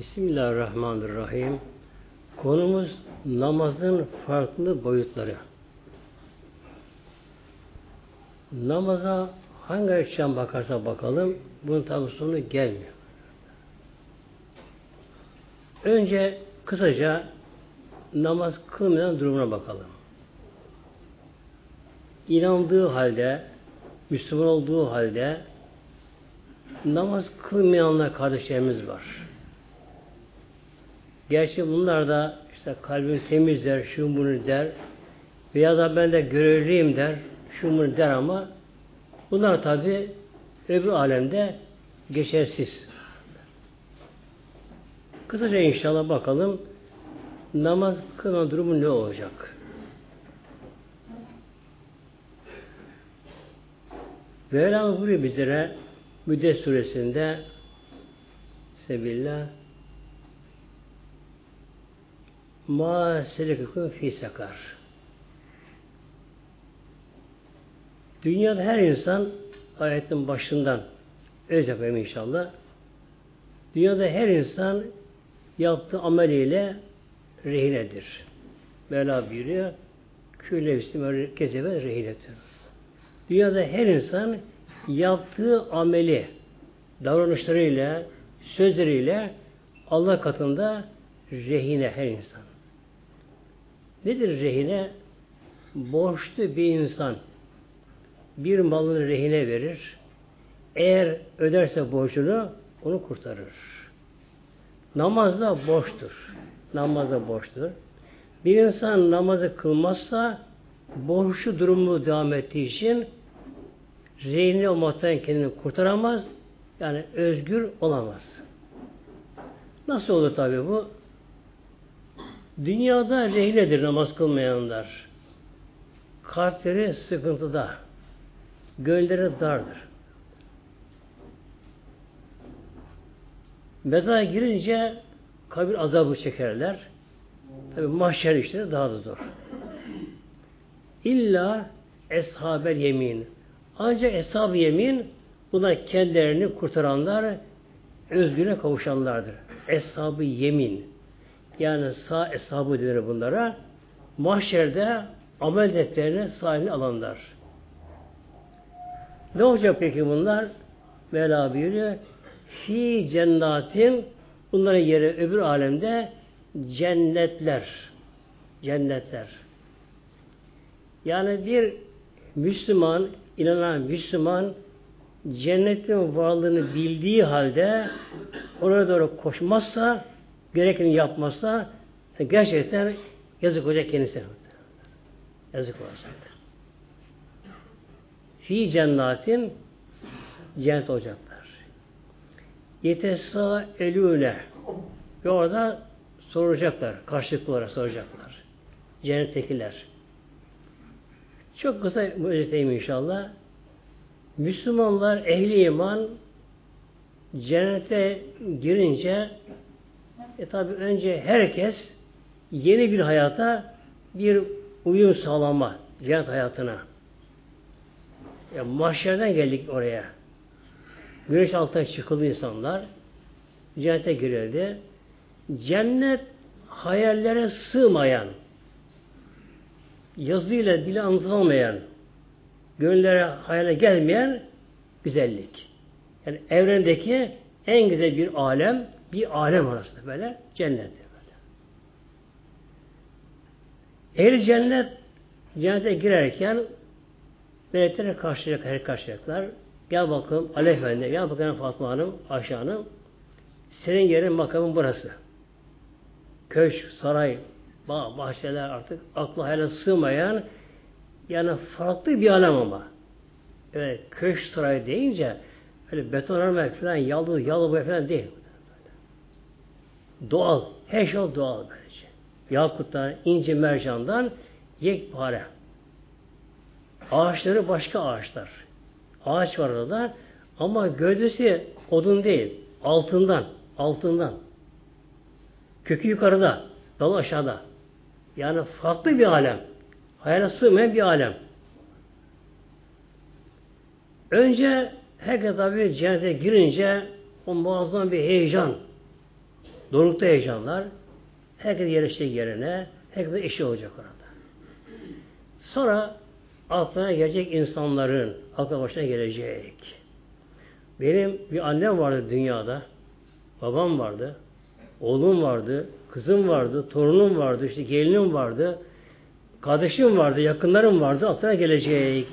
Bismillahirrahmanirrahim. Konumuz namazın farklı boyutları. Namaza hangi açıdan bakarsa bakalım bunun tabi sonu gelmiyor. Önce kısaca namaz kılmayan durumuna bakalım. İnandığı halde, Müslüman olduğu halde namaz kılmayanlar kardeşlerimiz var. Gerçi bunlar da işte kalbim temiz der, şu bunu der veya da ben de görevliyim der, şu bunu der ama bunlar tabi öbür alemde geçersiz. Kısaca inşallah bakalım namaz kılma durumu ne olacak? Mevlam buyuruyor bizlere Müddet suresinde Sebillah Ma selekukum fi sakar. Dünyada her insan ayetin başından öyle yapayım inşallah. Dünyada her insan yaptığı ameliyle rehinedir. Mevla buyuruyor. Külle üstüme kesebe rehinedir. Dünyada her insan yaptığı ameli, davranışlarıyla, sözleriyle Allah katında rehine her insan. Nedir rehine? Borçlu bir insan bir malını rehine verir. Eğer öderse borcunu onu kurtarır. Namaz da borçtur. Namaz da borçtur. Bir insan namazı kılmazsa borçlu durumu devam ettiği için rehine olmaktan kendini kurtaramaz. Yani özgür olamaz. Nasıl olur tabi bu? Dünyada rehinedir namaz kılmayanlar. Kalpleri sıkıntıda. Gönülleri dardır. Mezara girince kabir azabı çekerler. Tabi mahşer işleri daha da zor. İlla eshabel yemin. Ancak eshab yemin buna kendilerini kurtaranlar özgüne kavuşanlardır. Eshab-ı yemin. Yani sağ eshabı denir bunlara. Mahşerde amel defterini sahibine alanlar. Ne olacak peki bunlar? Mevla buyuruyor. Fi cennatin bunların yeri öbür alemde cennetler. Cennetler. Yani bir Müslüman, inanan Müslüman cennetin varlığını bildiği halde oraya doğru koşmazsa, gerekeni yapmazsa gerçekten yazık olacak kendisine. Yazık olacak. Fi cennatin cennet olacaklar. Yetesa elüne ve orada soracaklar. Karşılıklı olarak soracaklar. Cennettekiler. Çok kısa özeteyim inşallah. Müslümanlar ehli iman cennete girince e tabi önce herkes yeni bir hayata bir uyum sağlama cennet hayatına. Ya mahşerden geldik oraya. Güneş altına çıkıldı insanlar. Cennete girildi. Cennet hayallere sığmayan, yazıyla dile anlatılamayan, gönüllere hayale gelmeyen güzellik. Yani evrendeki en güzel bir alem, bir alem arasında böyle cennet. Eğer cennet cennete girerken meleklere karşılayacak, her karşılayacaklar. Gel bakalım Ali Efendi, gel bakalım Fatma Hanım, Ayşe Hanım. Senin yerin makamın burası. Köşk, saray, bağ, bahçeler artık akla hayale sığmayan yani farklı bir alem ama. Evet, köşk saray deyince öyle beton örmek falan, yalı, yalı bu falan değil. Doğal. Her şey doğal böylece. Yakuttan, ince mercandan yekpare. Ağaçları başka ağaçlar. Ağaç var orada ama gövdesi odun değil. Altından. Altından. Kökü yukarıda. Dalı aşağıda. Yani farklı bir alem. Hayale sığmayan bir alem. Önce herkes tabi cennete girince o muazzam bir heyecan, Dorukta heyecanlar. Herkes yerleşecek yerine. Herkes eşi olacak orada. Sonra aklına gelecek insanların aklı başına gelecek. Benim bir annem vardı dünyada. Babam vardı. Oğlum vardı. Kızım vardı. Torunum vardı. işte gelinim vardı. Kardeşim vardı. Yakınlarım vardı. Aklına gelecek.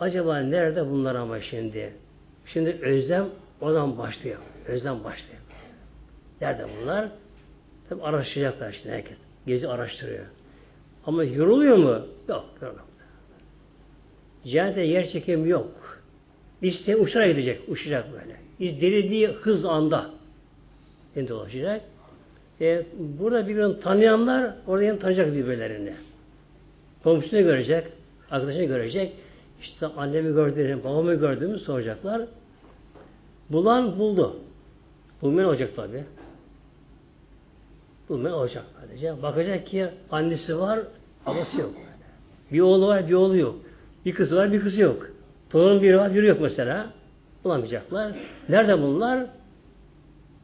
Acaba nerede bunlar ama şimdi? Şimdi özlem oradan başlıyor. Özlem başlıyor. Nerede bunlar? Tabi araştıracaklar işte herkes. Gezi araştırıyor. Ama yoruluyor mu? Yok. Yorulmuyor. Cennette yer çekimi yok. İşte uçarak gidecek. Uçacak böyle. İz delirdiği hız anda yeni dolaşacak. E, burada birbirini tanıyanlar orada yeni tanıyacak birbirlerini. Komşusunu görecek, arkadaşını görecek. İşte annemi gördüğünü, babamı gördüğümü soracaklar. Bulan buldu. Bulmayan olacak tabi. Bulmayan olacak sadece. Bakacak ki annesi var, babası yok. Bir oğlu var, bir oğlu yok. Bir kızı var, bir kızı yok. Torun biri var, biri yok mesela. Bulamayacaklar. Nerede bunlar?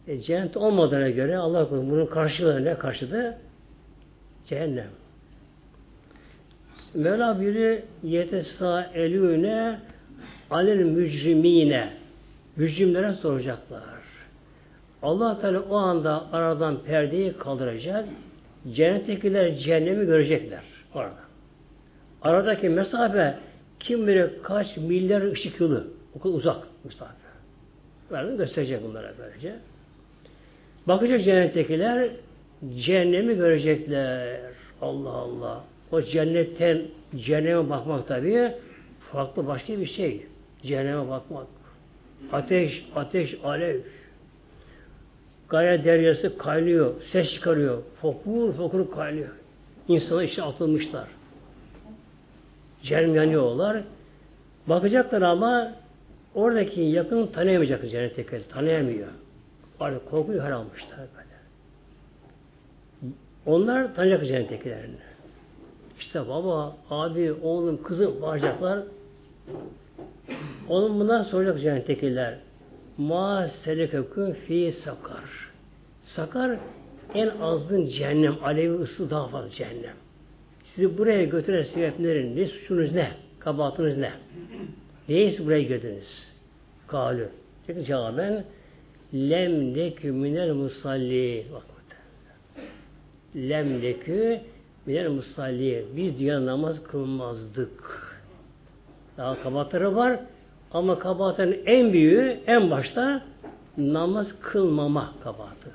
E, cennet olmadığına göre Allah korusun bunun karşılığı ne karşıdır? Cehennem. Mevla biri yetesa elüne alel mücrimine mücrimlere soracaklar. Allah Teala o anda aradan perdeyi kaldıracak. Cennettekiler cehennemi görecekler orada. Aradaki mesafe kim bilir kaç milyar ışık yılı. O kadar uzak mesafe. Böyle gösterecek bunlara böylece. Bakacak cennettekiler cehennemi görecekler. Allah Allah. O cennetten cehenneme bakmak tabii farklı başka bir şey. Cehenneme bakmak. Ateş, ateş, alev. Gaya deryası kaynıyor, ses çıkarıyor. Fokur fokur kaynıyor. İnsana işe atılmışlar. Cehennem yanıyorlar. Bakacaklar ama oradaki yakın tanıyamayacak cennettekileri. Tanıyamıyor. Artık korkuyu her almışlar böyle. Onlar tanıyacak cennettekilerini. İşte baba, abi, oğlum, kızım bağıracaklar. Onun bundan soracak cennettekiler. Ma selekeküm fi sakar. Sakar en azgın cehennem, alevi ısı daha fazla cehennem. Sizi buraya götüren sebeplerin ne suçunuz ne? Kabahatınız ne? Neyi buraya götürdünüz? Kalü. Çünkü cevaben lem lekü minel musalli. Bak lem lekü minel musalli. Biz dünya namaz kılmazdık. Daha kabahatları var ama kabahatın en büyüğü en başta namaz kılmama kabahatı.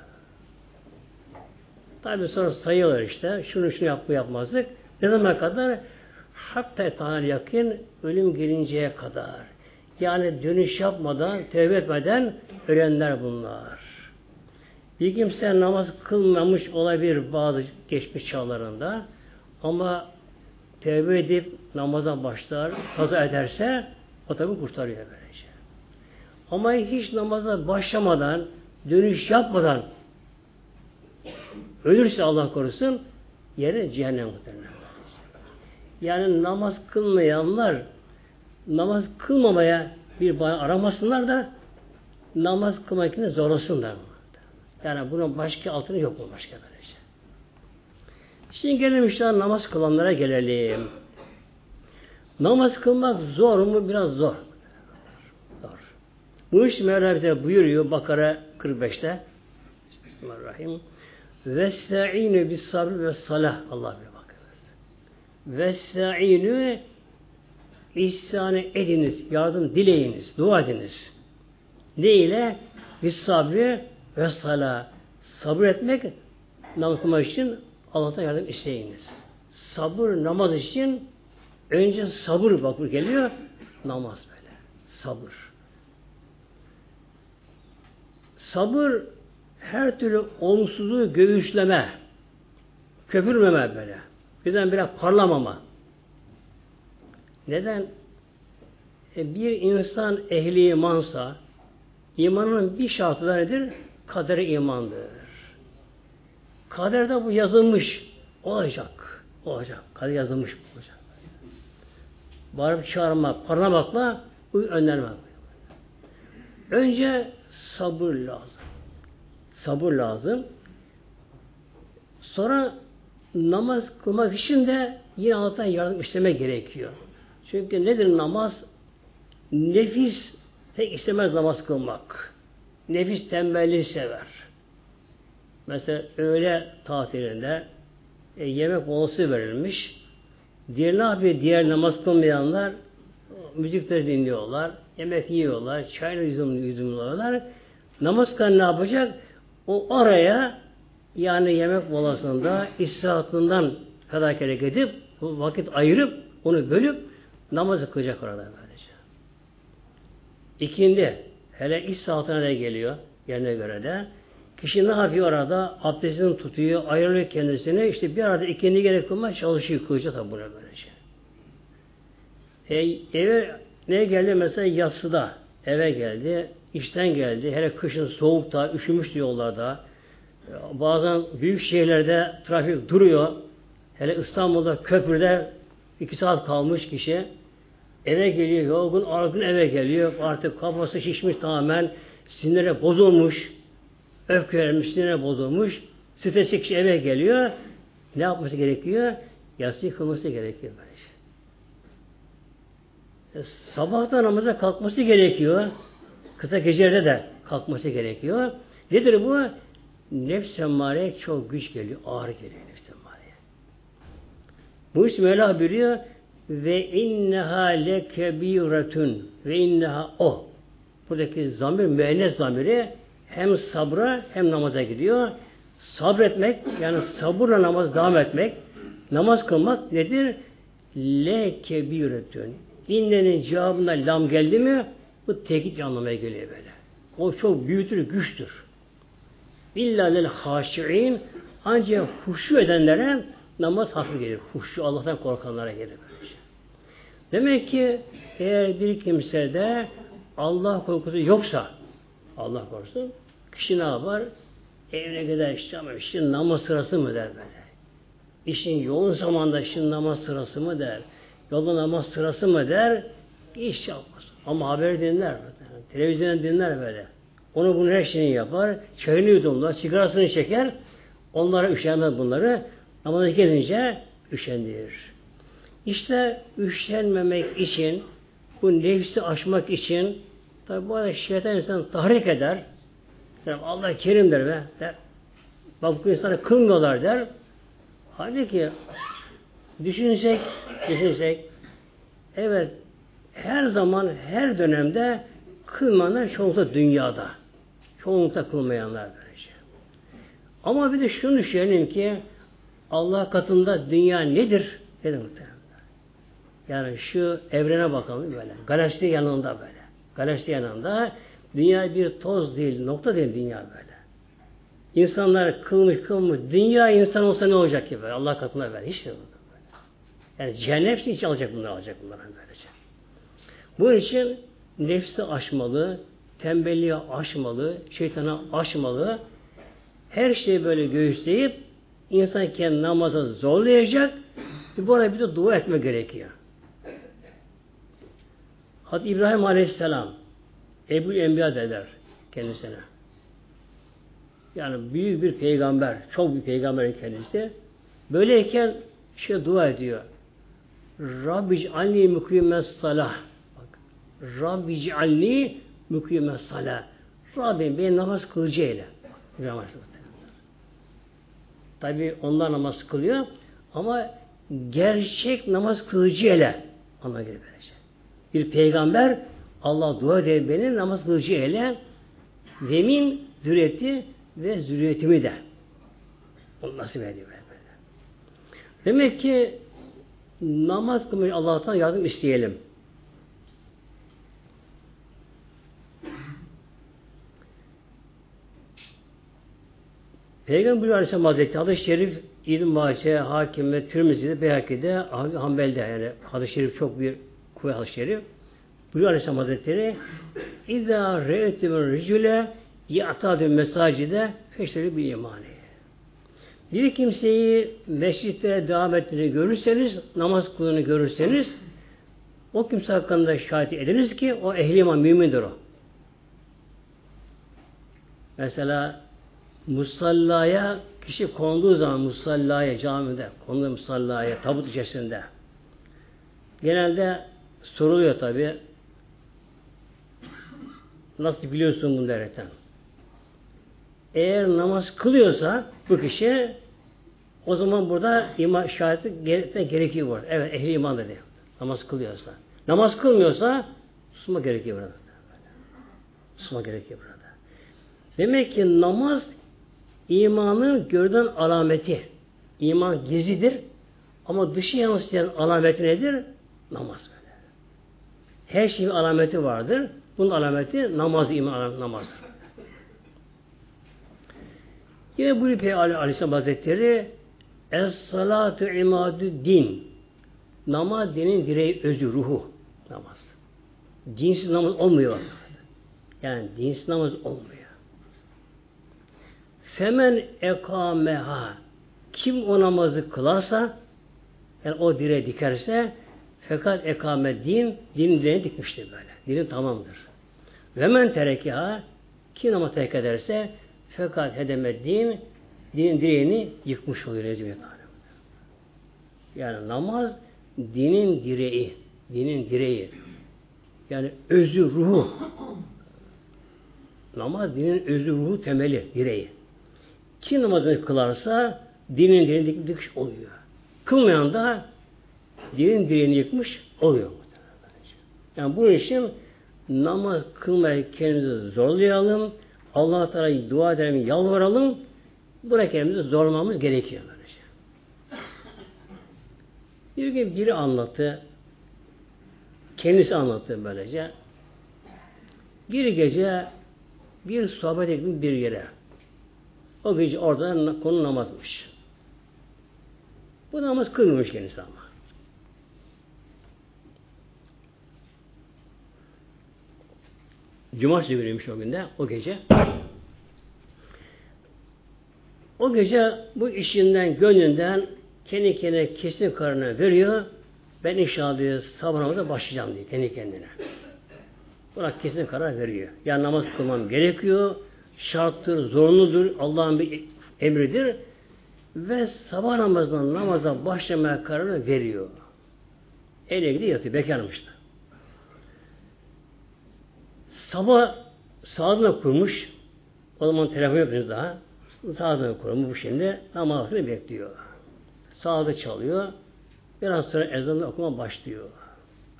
Tabi sonra sayıyorlar işte. Şunu şunu yap, yapmazdık. Ne zaman kadar? Hatta tanrı yakın ölüm gelinceye kadar. Yani dönüş yapmadan, tevbe etmeden ölenler bunlar. Bir kimse namaz kılmamış olabilir bazı geçmiş çağlarında ama tevbe edip namaza başlar, kaza ederse tabi kurtarıyor böylece. Ama hiç namaza başlamadan, dönüş yapmadan ölürse Allah korusun yere cehennem muhtemelen. Yani namaz kılmayanlar namaz kılmamaya bir bayan aramasınlar da namaz kılmak için zorlasınlar. Yani bunun başka altını yok mu başka böylece. Şimdi gelelim namaz kılanlara gelelim. Namaz kılmak zor mu? Biraz zor. Zor. Bu iş Mevla buyuruyor Bakara 45'te. Bismillahirrahmanirrahim. Vesta'inu bis sabr ve salah Allah bir bakınız. Vesta'inu ihsanı ediniz, yardım dileyiniz, dua ediniz. Ne ile? Sabri ve salah. Sabır etmek namaz için Allah'tan yardım isteyiniz. Sabır namaz için önce sabır bakır geliyor, namaz böyle. Sabır. Sabır her türlü olumsuzluğu göğüsleme, köpürmeme böyle. Birden biraz parlamama. Neden? E, bir insan ehli imansa, imanın bir şartı da nedir? Kadere imandır. Kaderde bu yazılmış. Olacak. Olacak. Kader yazılmış olacak. Bağırıp çağırmak, parlamakla bu önlenmek. Önce sabır lazım. Sabır lazım. Sonra namaz kılmak için de yine Allah'tan yardım isteme gerekiyor. Çünkü nedir namaz? Nefis pek istemez namaz kılmak. Nefis tembelliği sever. Mesela öğle tatilinde e, yemek molası verilmiş. Diğer ne yapıyor? Diğer namaz kılmayanlar müzikleri dinliyorlar, yemek yiyorlar, çayla yüzüm, yüzümlüyorlar. Namaz kılan ne yapacak? O araya yani yemek molasında istirahatından fedakarlık edip vakit ayırıp onu bölüp namazı kılacak orada böylece. İkindi hele iş saatine de geliyor yerine göre de kişi ne yapıyor orada? Abdestini tutuyor, ayırıyor kendisini. işte bir arada ikindi gerek kılmaya çalışıyor. Kılacak tabi buna böylece. E, eve ne geldi? Mesela yatsıda eve geldi. işten geldi. Hele kışın soğukta, üşümüş yollarda. Bazen büyük şehirlerde trafik duruyor. Hele İstanbul'da köprüde iki saat kalmış kişi. Eve geliyor, yorgun, argın eve geliyor. Artık kafası şişmiş tamamen. Sinire bozulmuş. Öfkelenmiş, sinire bozulmuş. Stresli kişi eve geliyor. Ne yapması gerekiyor? Yatsıyı kılması gerekiyor. Böylece. E, namaza kalkması gerekiyor. Kısa gecelerde de kalkması gerekiyor. Nedir bu? Nefs emmare çok güç geliyor, ağır geliyor nefs emmareye. Bu isim Mevla biliyor ve inneha lekebiretun ve inneha o. Buradaki zamir, müennes zamiri hem sabra hem namaza gidiyor. Sabretmek, yani sabırla namaz devam etmek, namaz kılmak nedir? Le kebiretun. İnnenin cevabında lam geldi mi bu tekit anlamaya geliyor böyle. O çok büyütür, güçtür. İlla lel haşi'in ancak huşu edenlere namaz hafif gelir. Huşu Allah'tan korkanlara gelir. Demek ki eğer bir kimsede Allah korkusu yoksa Allah korusun kişi ne yapar? Evine gider işte ama işte namaz sırası mı der böyle. İşin yoğun zamanda işin namaz sırası mı der. Yolda namaz sırası mı der. İş yapmaz. Ama haber dinler. Televizyonda dinler böyle. Onu bunu her şeyini yapar. Çayını yudumlar, sigarasını çeker. Onlara üşenmez bunları. Namaza gelince üşendirir. İşte üşenmemek için, bu nefsi aşmak için tabi bu arada şeytan insan tahrik eder. Yani Allah kerimdir be. Der. Bak bu insana kılmıyorlar der. Halbuki düşünsek, düşünsek evet her zaman, her dönemde kılmayanlar çoğunlukla dünyada. Çoğunlukla kılmayanlar böylece. Ama bir de şunu düşünelim ki Allah katında dünya nedir? Nedir muhtemelen? Yani şu evrene bakalım böyle. Galaksi yanında böyle. Galaksi yanında dünya bir toz değil, nokta değil dünya böyle. İnsanlar kılmış kılmış. Dünya insan olsa ne olacak ki böyle? Allah katında böyle. Hiç de böyle. Yani cehennem hiç alacak bunlar alacak bunlar böylece. Bu için nefsi aşmalı, tembelliğe aşmalı, şeytana aşmalı, her şeyi böyle göğüsleyip insan kendi namaza zorlayacak. Bu arada bir de dua etme gerekiyor. Hadi İbrahim Aleyhisselam Ebu Enbiya derler kendisine. Yani büyük bir peygamber, çok büyük peygamber kendisi. Böyleyken şey dua ediyor. Rabbi anni mukimmes salah. Bak. Rabbi anni mukimmes salah. Rabbim beni namaz kılıcı eyle. Tabi onlar namaz kılıyor ama gerçek namaz kılıcı eyle. Ona göre verecek. Bir peygamber Allah dua eder beni namaz kılıcı eyle. Vemin zürriyeti ve zürriyetimi de. Onu nasip böyle. Demek ki namaz kılmayı Allah'tan yardım isteyelim. Peygamber Aleyhisselam Hazretleri hadis-i şerif İbn Mace, Hakim ve Tirmizi'de, Beyhaki'de, Hanbel'de yani hadis-i şerif çok bir kuvvet hadis-i şerif. Buyuruyor Aleyhisselam Hazretleri İzâ re'etimün ricüle ya'tâdü mesacide feşleri bir imani. Bir kimseyi mescitlere devam ettiğini görürseniz, namaz kılığını görürseniz, o kimse hakkında şahit ediniz ki o ehli iman mümindir o. Mesela musallaya kişi konduğu zaman musallaya camide, konduğu musallaya tabut içerisinde genelde soruluyor tabi nasıl biliyorsun bunu derken eğer namaz kılıyorsa bu kişi o zaman burada iman şahitlik gerekiyor burada. Evet ehli iman dedi. Namaz kılıyorsa. Namaz kılmıyorsa susma gerekiyor burada. Susma gerekiyor burada. Demek ki namaz imanın görünen alameti. İman gizlidir. Ama dışı yansıyan alameti nedir? Namaz böyle. Her şeyin alameti vardır. Bunun alameti namaz, iman namazdır. Yine buyuruyor Peygamber Aleyhisselam Hazretleri Es salatu imadü din. Namaz dinin direği özü, ruhu. Namaz. Dinsiz namaz olmuyor. Yani dinsiz namaz olmuyor. Femen ekameha kim o namazı kılarsa yani o direğe dikerse fakat ekame din din direğine dikmiştir böyle. Dinin tamamdır. Ve men terekeha kim namaz terk ederse fakat hedeme din dinin direğini yıkmış oluyor Necmi Yani namaz dinin direği. Dinin direği. Yani özü, ruhu. Namaz dinin özü, ruhu, temeli, direği. Kim namazını kılarsa dinin direğini yıkmış oluyor. Kılmayan da dinin direğini yıkmış oluyor. Yani bu için namaz kılmayı kendimizi zorlayalım. Allah Teala dua edelim, yalvaralım. Buraya kendimizi zorlamamız gerekiyor. Böylece. Bir gün biri anlattı. Kendisi anlattı böylece. Bir gece bir sohbet ettim bir yere. O gece orada konu namazmış. Bu namaz kılmamış kendisi ama. Cumartesi günüymüş o günde, o gece. O gece bu işinden, gönlünden kendi kendine kesin kararını veriyor. Ben inşallah diyor sabah namazına başlayacağım diye kendi kendine. Buna kesin karar veriyor. Yani namaz kılmam gerekiyor. Şarttır, zorunludur. Allah'ın bir emridir. Ve sabah namazından namaza başlamaya kararı veriyor. Ele gidiyor yatıyor. Bekarmıştı. Sabah sağlığına kurmuş. O zaman telefon yok daha. Sağlığına kurmuş şimdi. Namazını bekliyor. Sağlığı çalıyor. Biraz sonra ezanı okuma başlıyor.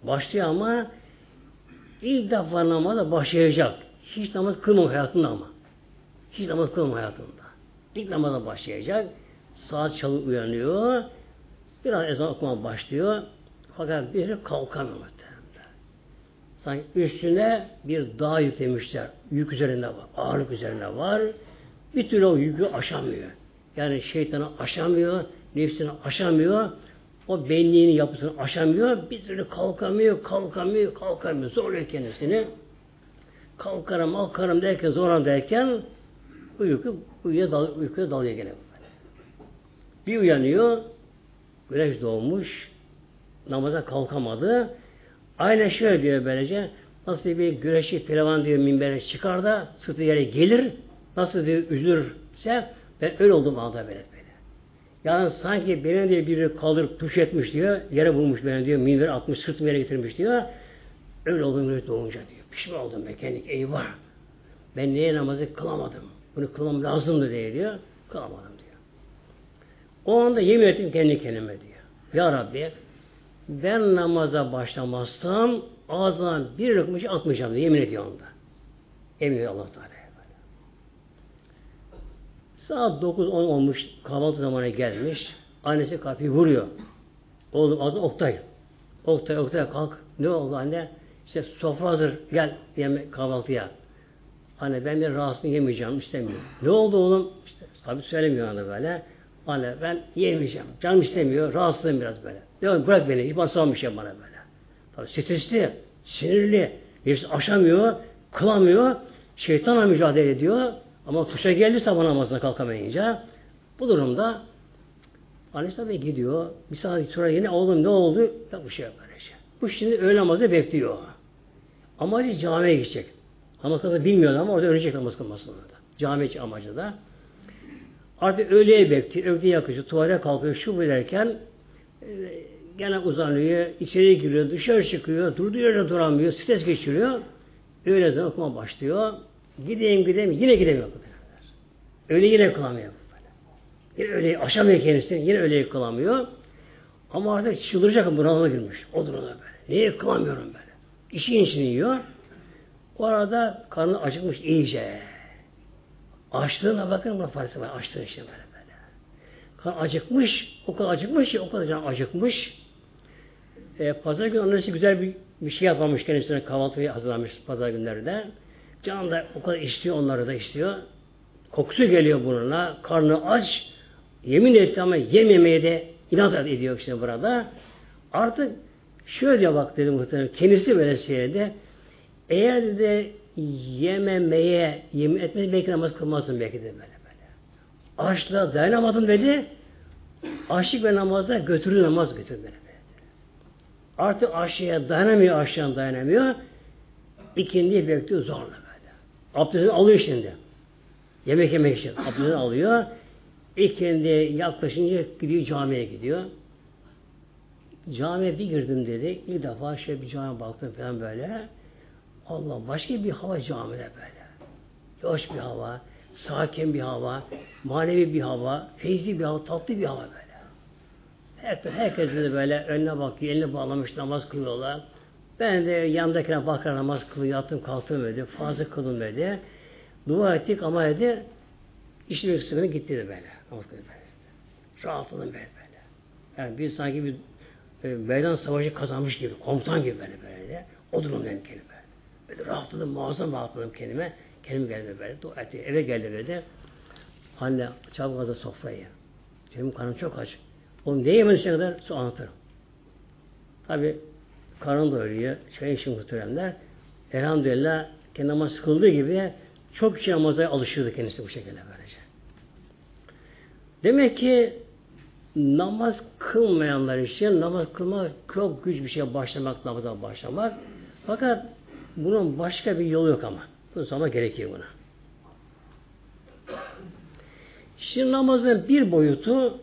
Başlıyor ama ilk defa namaza başlayacak. Hiç namaz kılmam hayatında ama. Hiç namaz kılmam hayatında. İlk namaza başlayacak. Saat çalı uyanıyor. Biraz ezan okuma başlıyor. Fakat bir kalkamıyor Sanki üstüne bir dağ yüklemişler. Yük üzerinde var. Ağırlık üzerinde var. Bir türlü o yükü aşamıyor. Yani şeytanı aşamıyor. Nefsini aşamıyor. O benliğinin yapısını aşamıyor. Bir türlü kalkamıyor, kalkamıyor, kalkamıyor. Zorluyor kendisini. Kalkarım, kalkarım derken, zoran derken uyku, uykuya, dal, uykuya dalıyor gene. Bir uyanıyor, güneş doğmuş, namaza kalkamadı. Aynen şöyle diyor böylece. Nasıl bir güreşi pelavan diyor minbere çıkar da sırtı yere gelir. Nasıl diyor üzülürse ben öyle oldum anında böyle. Yani sanki beni diye biri kaldırıp tuş etmiş diyor. Yere vurmuş beni diyor. Minber atmış sırtımı yere getirmiş diyor. Öyle oldum öyle doğunca diyor. Pişman oldum ben kendi eyvah. Ben niye namazı kılamadım? Bunu kılmam lazımdı diye diyor. Kılamadım diyor. O anda yemin ettim kendi kendime diyor. Ya Rabbi ben namaza başlamazsam ağzına bir lokma atmayacağım diye yemin ediyor onda. Emin ediyor Allah Teala. Saat 9-10 olmuş, kahvaltı zamanı gelmiş. Annesi kapıyı vuruyor. Oğlum adı Oktay. Oktay, Oktay kalk. Ne oldu anne? İşte sofra hazır. Gel yeme kahvaltıya. Anne ben bir rahatsız yemeyeceğim istemiyorum. Ne oldu oğlum? İşte tabi söylemiyor anne böyle. Anne ben yemeyeceğim. Canım istemiyor. Rahatsızım biraz böyle. Diyor bırak beni. Basam bir şey bana böyle. Tabi stresli, sinirli. Nefsi aşamıyor, kılamıyor. Şeytanla mücadele ediyor. Ama tuşa geldi sabah namazına kalkamayınca bu durumda annesi tabi gidiyor. Bir saat sonra yine oğlum ne oldu? Ya bu şey böyle şey. Bu şimdi öğle namazı bekliyor. Amacı camiye gidecek. Namaz kılması bilmiyordu ama orada ölecek namaz kılmasında. Cami amacı da. Artık öğleye bekliyor, öğleye yakışıyor, tuvalete kalkıyor, şu bu derken e, gene uzanıyor, içeri giriyor, dışarı çıkıyor, durduğu yerde duramıyor, stres geçiriyor. Öğle zaman okuma başlıyor. Gideyim gideyim, yine gidemiyor. Öyle yine kılamıyor. Yine öyle aşamıyor kendisini, yine öyle kılamıyor. Ama artık çıldıracak bunalıma girmiş. O durumda böyle. Niye kılamıyorum böyle? İşin içini yiyor. O arada karnı acıkmış iyice. Açlığına bakın buna fark var. Açlığı işte böyle böyle. Karnı acıkmış. O kadar acıkmış ki o kadar can acıkmış. E, pazar günü annesi güzel bir, bir şey yapmamış kendisine kahvaltıyı hazırlamış pazar günlerinde. Can da o kadar istiyor onları da istiyor. Kokusu geliyor burnuna. Karnı aç. Yemin etti ama yememeye de inat ediyor işte burada. Artık şöyle diyor bak dedi muhtemelen. Kendisi böyle söyledi. Eğer de yememeye, yemin etmeye belki namaz kılmazsın belki de böyle böyle. Açlığa dayanamadım dedi. Açlık ve namazda götürür namaz beni. Artık aşağıya dayanamıyor, aşağıya dayanamıyor. İkindiyi bekliyor zorla böyle. Abdestini alıyor şimdi. Yemek yemek için abdestini alıyor. İkindi yaklaşınca gidiyor camiye gidiyor. Camiye bir girdim dedi. İlk defa şey bir camiye baktım falan böyle. Allah başka bir hava camide böyle. Hoş bir hava, sakin bir hava, manevi bir hava, feyzi bir hava, tatlı bir hava böyle. Herkes, herkes de böyle önüne bakıyor, elini bağlamış namaz kılıyorlar. Ben de yanındakine bakarak namaz kılıyor, yattım kalktım dedi, fazla kıldım dedi. Dua ettik ama dedi, işin öksürüğüne gitti de böyle. Namaz kılıyor böyle. Rahatladım böyle böyle. Yani bir sanki bir e, meydan savaşı kazanmış gibi, komutan gibi böyle böyle. O durumdayım kendime. Böyle rahatladım, muazzam rahatladım kendime. Kendim geldim böyle. Dua etti. Eve geldi böyle. Anne çabuk sofrayı. Benim karnım çok aç. Onu ne yemediyse kadar su anlatırım. Tabi karın doyuruyor. Çay için muhteremler. Elhamdülillah kendi namaz kıldığı gibi çok kişi namaza alışıyordu kendisi bu şekilde böylece. Demek ki namaz kılmayanlar için namaz kılmak çok güç bir şey başlamak, namaza başlamak. Fakat bunun başka bir yolu yok ama. Bunu sonra gerekiyor buna. Şimdi namazın bir boyutu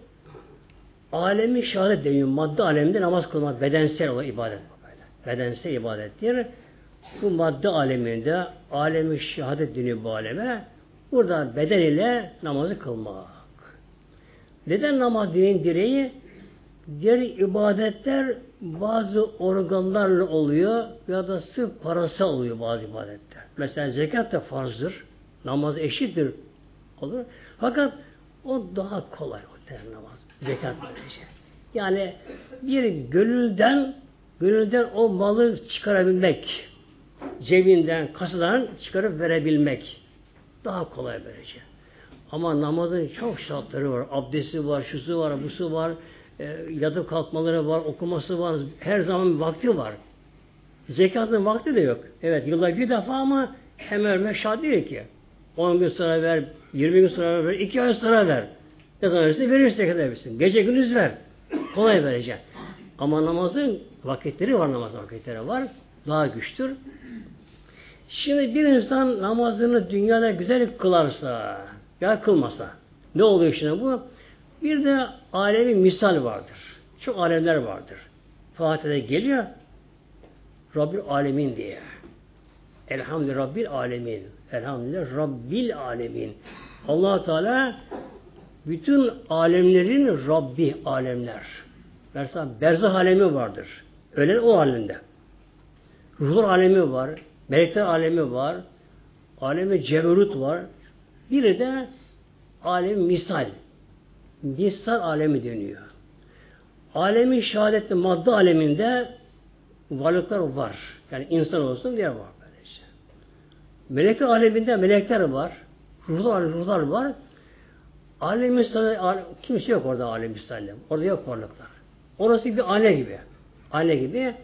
alemi şehadet deniyor. Madde aleminde namaz kılmak bedensel olan ibadet. Böyle. Bedensel ibadettir. Bu madde aleminde alemi şehadet deniyor bu aleme. Burada beden ile namazı kılmak. Neden namaz dinin direği? Diğer ibadetler bazı organlarla oluyor ya da sırf parası oluyor bazı ibadetler. Mesela zekat da farzdır. Namaz eşittir. Olur. Fakat o daha kolay o namaz. Zekat böylece. Yani bir gönülden gönülden o malı çıkarabilmek cebinden, kasadan çıkarıp verebilmek daha kolay böylece. Ama namazın çok şartları var. Abdesti var, şusu var, busu var, e, yatıp kalkmaları var, okuması var. Her zaman vakti var. Zekatın vakti de yok. Evet yılda bir defa ama hemen hemen şart değil ki. 10 gün sonra ver, 20 gün sonra ver, 2 ay sonra ver. Ne zaman verirse verirse zekat verirsin. Gece gündüz ver. Kolay vereceksin. Ama namazın vakitleri var, namaz vakitleri var. Daha güçtür. Şimdi bir insan namazını dünyada güzel kılarsa, ya kılmasa, ne oluyor şimdi bu? Bir de alemi misal vardır. Çok alemler vardır. Fatih'de geliyor Rabbil Alemin diye. Elhamdülillah Rabbil Alemin. Elhamdülillah Rabbil Alemin. allah Teala bütün alemlerin Rabbi alemler. Mesela berzah alemi vardır. Öyle o alemde. Ruhlar alemi var. Melekler alemi var. Alemi ceberut var. Biri de alem misal. Misal alemi dönüyor. Alemi şehadetli madde aleminde varlıklar var. Yani insan olsun diye var. Melekler aleminde melekler var. Ruhlar, ruhlar var. Alem misal, kimse yok orada alem misal. Orada yok varlıklar. Orası bir aile gibi. Aile gibi.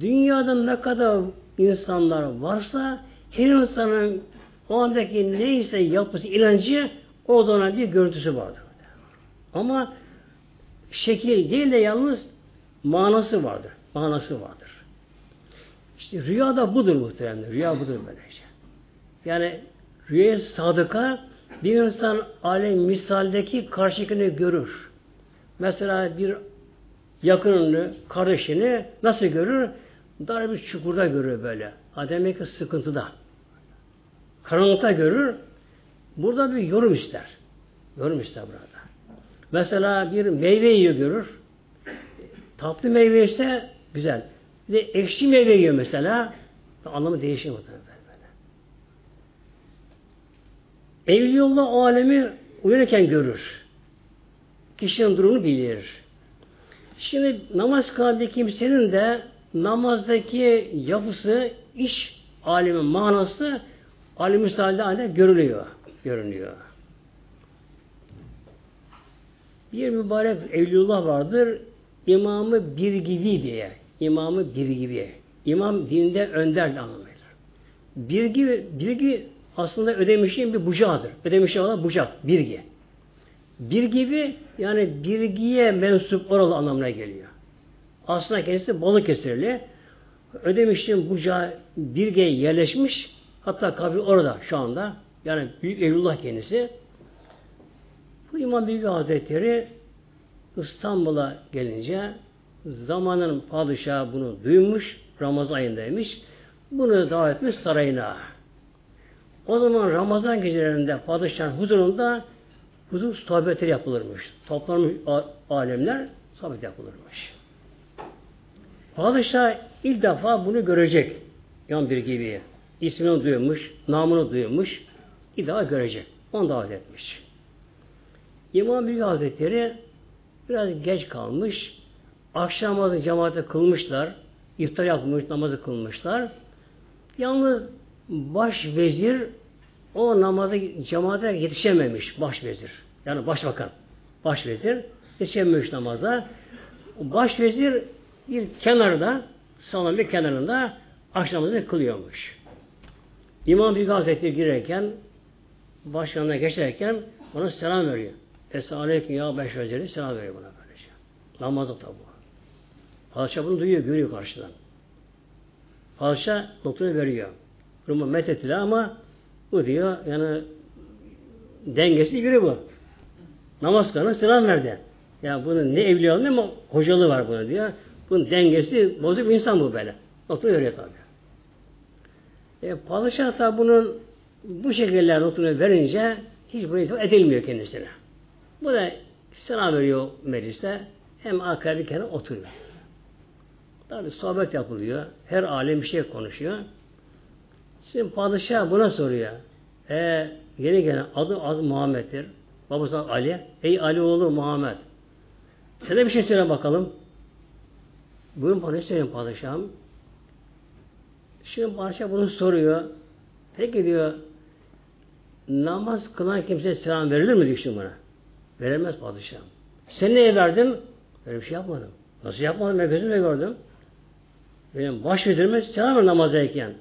Dünyada ne kadar insanlar varsa her insanın o andaki neyse yapısı, inancı o da bir görüntüsü vardır. Ama şekil değil de yalnız manası vardır. Manası vardır. İşte rüya da budur muhtemelen. Rüya budur böylece. Yani rüya sadıka Bir insan alem misaldeki karşıkini görür. Mesela bir yakınını, kardeşini nasıl görür? Dar bir çukurda görür böyle. Demek ki sıkıntıda. Karanlıkta görür. Burada bir yorum ister. Yorum ister burada. Mesela bir meyve yiyor görür. Tatlı meyve ise güzel. Bir de ekşi meyve yiyor mesela. Anlamı değişiyor muhtemelen. Evliyullah alemi uyanırken görür. Kişinin durumunu bilir. Şimdi namaz kılan kimsenin de namazdaki yapısı, iş alemin manası alim misalde halde görülüyor. Görünüyor. Bir mübarek evliyullah vardır. İmamı bir gibi diye. İmamı bir gibi. İmam dinde önder anlamıyla. Bir gibi, bir gibi aslında ödemişin bir bucağıdır. Ödemişin olan bucak, birgi. Bir gibi yani birgiye mensup oralı anlamına geliyor. Aslında kendisi Balıkesirli. Ödemişin bucağı birgeye yerleşmiş. Hatta kabri orada şu anda. Yani Büyük Evlullah kendisi. Bu İmam Büyük Hazretleri İstanbul'a gelince zamanın padişahı bunu duymuş. Ramazan ayındaymış. Bunu davet etmiş sarayına. O zaman Ramazan gecelerinde padişahın huzurunda huzur sohbetleri yapılırmış. Toplanmış alemler sohbet yapılırmış. Padişah ilk defa bunu görecek. Yan bir gibi. İsmini duymuş, namını duymuş. İlk defa görecek. Onu davet etmiş. İmam Büyük Hazretleri biraz geç kalmış. Akşam namazı cemaate kılmışlar. İftar yapmış, namazı kılmışlar. Yalnız baş vezir o namazı cemaate yetişememiş baş vezir. Yani başbakan. Baş vezir yetişememiş namaza. Baş vezir bir kenarda salonun bir kenarında akşam namazını kılıyormuş. İmam Büyük Hazretleri girerken başkanına geçerken ona selam veriyor. Esselamu Aleyküm ya baş veziri selam veriyor buna böylece. Namazda tabi. Padişah bunu duyuyor, görüyor karşıdan. Padişah notunu veriyor. Durumu methettiler ama bu diyor yani dengesi göre bu. Namaz kılana selam verdi. Ya bunun ne evliyalığı ne ama hocalığı var buna diyor. Bunun dengesi bozuk bir insan bu böyle. Notunu veriyor tabi. E, padişah da bunun bu şekilde notunu verince hiç buraya itibar edilmiyor kendisine. Bu da selam veriyor mecliste. Hem bir kere oturuyor. Tabi sohbet yapılıyor. Her alem bir şey konuşuyor. Şimdi padişah buna soruyor. E, yeni gelen adı adı Muhammed'dir. Babası Ali. Ey Ali oğlu Muhammed. Sen bir şey söyle bakalım. Buyurun bana ne söyleyeyim padişahım? Şimdi padişah bunu soruyor. Peki diyor namaz kılan kimseye selam verilir mi diyor bana? Veremez padişahım. Sen neye verdin? Böyle bir şey yapmadım. Nasıl yapmadım? Ben gözümle gördüm. Benim baş vezirime selam ver namazdayken.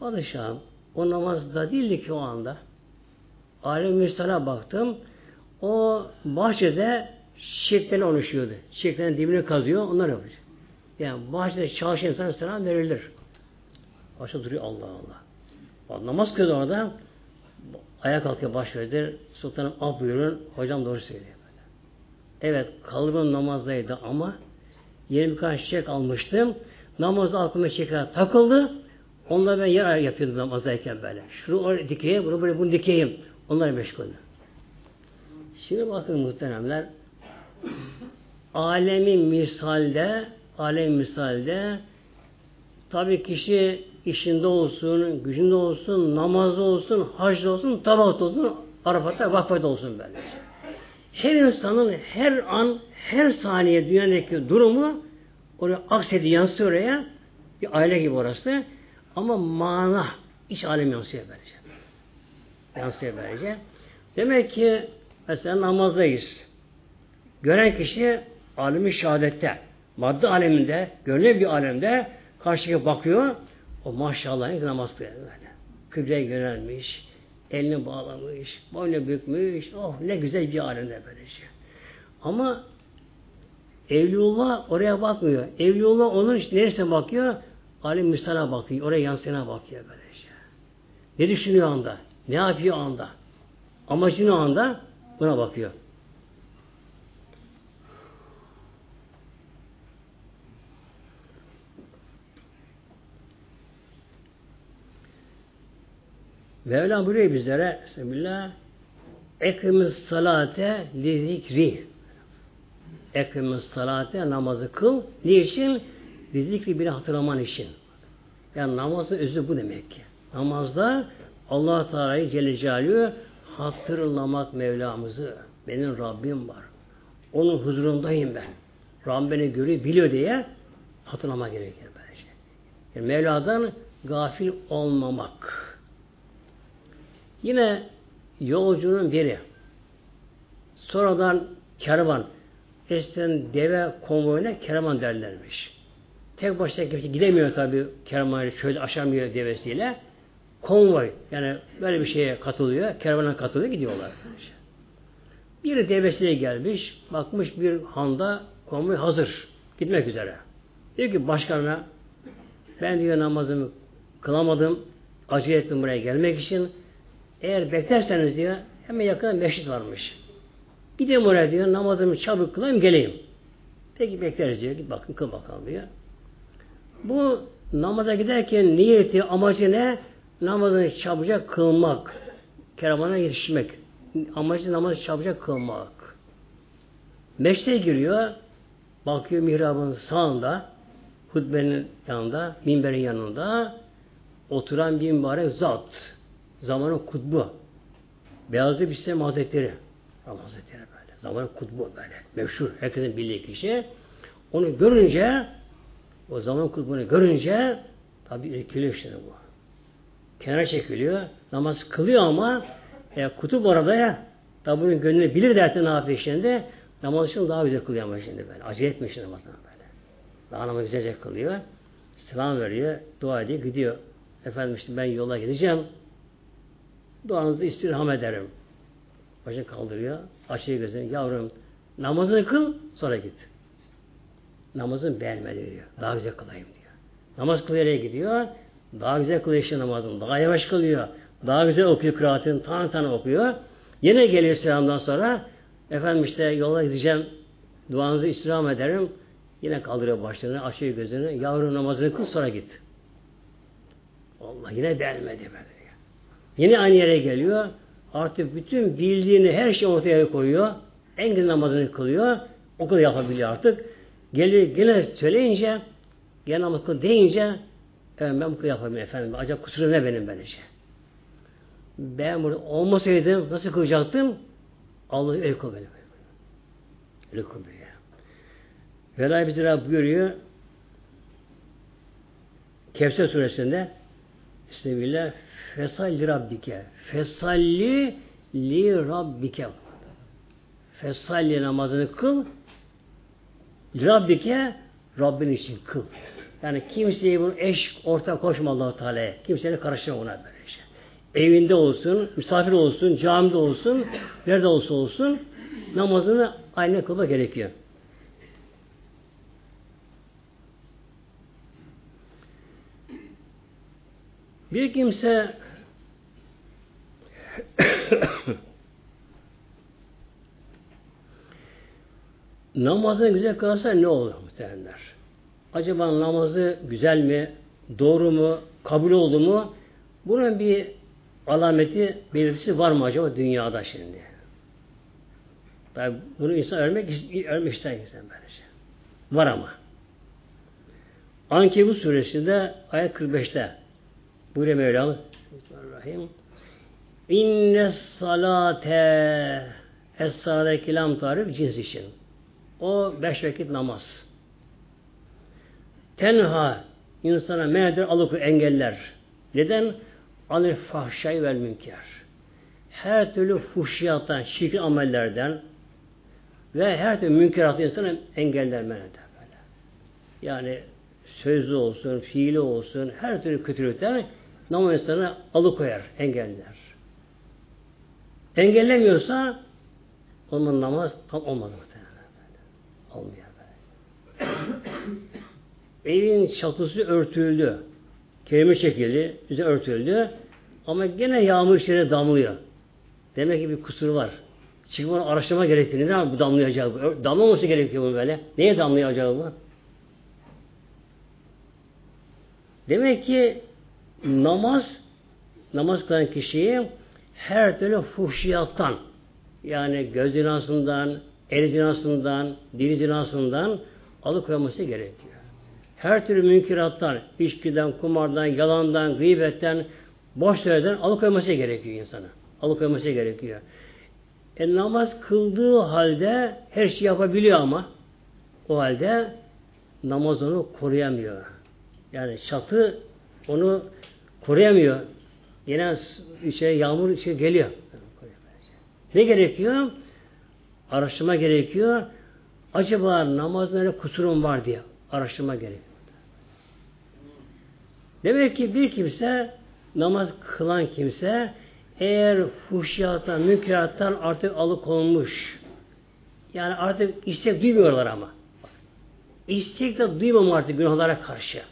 Padişahım o namazda değildi ki o anda. Alem Müslüman'a baktım. O bahçede çiçeklerle oluşuyordu. Çiçeklerin dibine kazıyor, onlar yapıyor. Yani bahçede çalışan insana selam verilir. Başta duruyor Allah Allah. Namaz kılıyor orada. Ayak kalkıyor baş verir. Sultanım af buyurun. Hocam doğru söylüyor. Evet kalbim namazdaydı ama yeni birkaç çiçek almıştım. Namazda aklıma çiçekler takıldı. Onları ben yer yapıyordum namazdayken böyle. Şunu oraya dikeyim, bunu böyle bunu dikeyim. Onları meşgulüm. Şimdi bakın muhteremler alemi misalde alem misalde tabi kişi işinde olsun, gücünde olsun, namazda olsun, hacda olsun, tabatta olsun, Arafat'ta, vakfada olsun böyle. Her insanın her an, her saniye dünyadaki durumu oraya aksedi yansıyor oraya. Bir aile gibi orası. Ama mana iç alem yansıyor böylece. Yansıyor böylece. Demek ki mesela namazdayız. Gören kişi alemi şehadette, madde aleminde, görünen bir alemde karşıya bakıyor. O maşallah ne namaz kılıyor böyle. Kıbleye yönelmiş, elini bağlamış, boynu bükmüş. Oh ne güzel bir alemde böylece. Ama Evliullah oraya bakmıyor. Evliullah onun neresine bakıyor? Alim Müslüman'a bakıyor. Oraya yansıyana bakıyor böylece. Ne düşünüyor anda? Ne yapıyor anda? Amacını anda buna bakıyor. Mevlam buyuruyor bizlere Bismillah Ekimiz salate li zikri Ekimiz salate namazı kıl. Niçin? Li zikri beni hatırlaman için. Yani namazın özü bu demek ki. Namazda Allah Teala'yı Celle Celaluhu hatırlamak Mevlamızı. Benim Rabbim var. Onun huzurundayım ben. Rabbim beni görüyor, biliyor diye hatırlama gerekir bence. Yani Mevla'dan gafil olmamak. Yine yolcunun biri sonradan kervan eskiden deve konvoyuna kervan derlermiş. Tek başına gidemiyor tabi kervanı şöyle aşamıyor devesiyle. Konvoy yani böyle bir şeye katılıyor. Kervana katılıyor gidiyorlar. Bir devesiyle gelmiş. Bakmış bir handa konvoy hazır. Gitmek üzere. Diyor ki başkanına ben diyor namazımı kılamadım. Acele ettim buraya gelmek için. Eğer beklerseniz diyor hemen yakında meşrit varmış. Gideyim oraya diyor namazımı çabuk kılayım geleyim. Peki bekleriz diyor. Git bakın kıl bakalım diyor. Bu namaza giderken niyeti, amacı ne? Namazını çabucak kılmak. Kervana yetişmek. Amacı namazı çabucak kılmak. Meşte giriyor. Bakıyor mihrabın sağında hutbenin yanında, minberin yanında oturan bir mübarek zat. Zamanın kutbu. Beyazlı bir sistem hazretleri. Allah hazretleri böyle. Zamanın kutbu böyle. Meşhur. Herkesin bildiği kişi. Onu görünce o zaman kutbunu görünce tabi irkiliyor işte bu. Kenara çekiliyor. Namaz kılıyor ama e, kutup orada ya tabi bunun gönlünü bilir derken ne yapıyor şimdi? Namaz için daha güzel kılıyor ama şimdi böyle. Acele etmiyor şimdi namazdan böyle. Daha namaz güzelce kılıyor. Selam veriyor. Dua ediyor. Gidiyor. Efendim işte ben yola gideceğim. Duanızı istirham ederim. Başını kaldırıyor. Açıyor gözünü. Yavrum namazını kıl sonra git. Namazın beğenmedi diyor. Daha güzel kılayım diyor. Namaz kılıyor gidiyor. Daha güzel kılıyor işte namazını. Daha yavaş kılıyor. Daha güzel okuyor kıraatını. Tane tane okuyor. Yine geliyor selamdan sonra efendim işte yola gideceğim. Duanızı istirham ederim. Yine kaldırıyor başlarını. Açıyor gözünü. Yavrum namazını kıl sonra git. Allah yine beğenmedi böyle. Yine aynı yere geliyor. Artık bütün bildiğini her şeyi ortaya koyuyor. En güzel namazını kılıyor. O kadar yapabiliyor artık. Geliyor gene söyleyince gene namaz kıl deyince evet, ben bu yapabilirim efendim. Acaba kusuru ne benim böylece? Ben burada olmasaydım nasıl kılacaktım? Allah öyle kıl benim. Öyle kıl beni. Velay bize Rabbi buyuruyor Kevser suresinde Bismillah Fesalli Rabbike Fesalli li Rabbike Fesalli namazını kıl Rabbike Rabbin için kıl. Yani kimseyi bunu eş orta koşma allah Teala'ya. Kimsenin karışma ona böyle şey. Evinde olsun, misafir olsun, camide olsun, nerede olsa olsun namazını aynı kılma gerekiyor. Bir kimse namazını güzel kılarsa ne olur muhtemelenler? Acaba namazı güzel mi, doğru mu, kabul oldu mu? Bunun bir alameti, belirtisi var mı acaba dünyada şimdi? Tabi bunu insan ölmek, ölmek ister insan böylece. Var ama. Ankebut suresinde ayet 45'te buyuruyor Mevlam Bismillahirrahmanirrahim İnne salate Es-salate lam tarif cins için. O beş vakit namaz. Tenha insana meneder alıkı engeller. Neden? Anil fahşay vel münker. Her türlü fuhşiyattan, şirkin amellerden ve her türlü münkeratı insana engeller meneder. Böyle. Yani sözlü olsun, fiili olsun, her türlü kötülükten namaz insanı alıkoyar, engeller. Engellemiyorsa onun namaz tam olmaz Olmuyor. Evin çatısı örtüldü. Kelime çekildi, yüzü örtüldü. Ama gene yağmur içeri damlıyor. Demek ki bir kusur var. Çıkıp onu araştırma gerekiyor. Neden bu damlıyor acaba? Damlaması gerekiyor bu böyle. Neye damlıyor acaba bu? Demek ki namaz namaz kılan kişiyi her türlü fuhşiyattan yani göz zinasından, el zinasından, dil zinasından alıkoyması gerekiyor. Her türlü münkirattan, içkiden, kumardan, yalandan, gıybetten, boş sözlerden alıkoyması gerekiyor insana. Alıkoyması gerekiyor. E, namaz kıldığı halde her şey yapabiliyor ama o halde namaz onu koruyamıyor. Yani çatı onu koruyamıyor. Yine şey, yağmur şey geliyor. Ne gerekiyor? Araştırma gerekiyor. Acaba namazda ne kusurum var diye araştırma gerekiyor. Demek ki bir kimse namaz kılan kimse eğer fuhşiyattan, münkerattan artık alıkonmuş yani artık istek duymuyorlar ama. İstek de duymam artık günahlara karşı.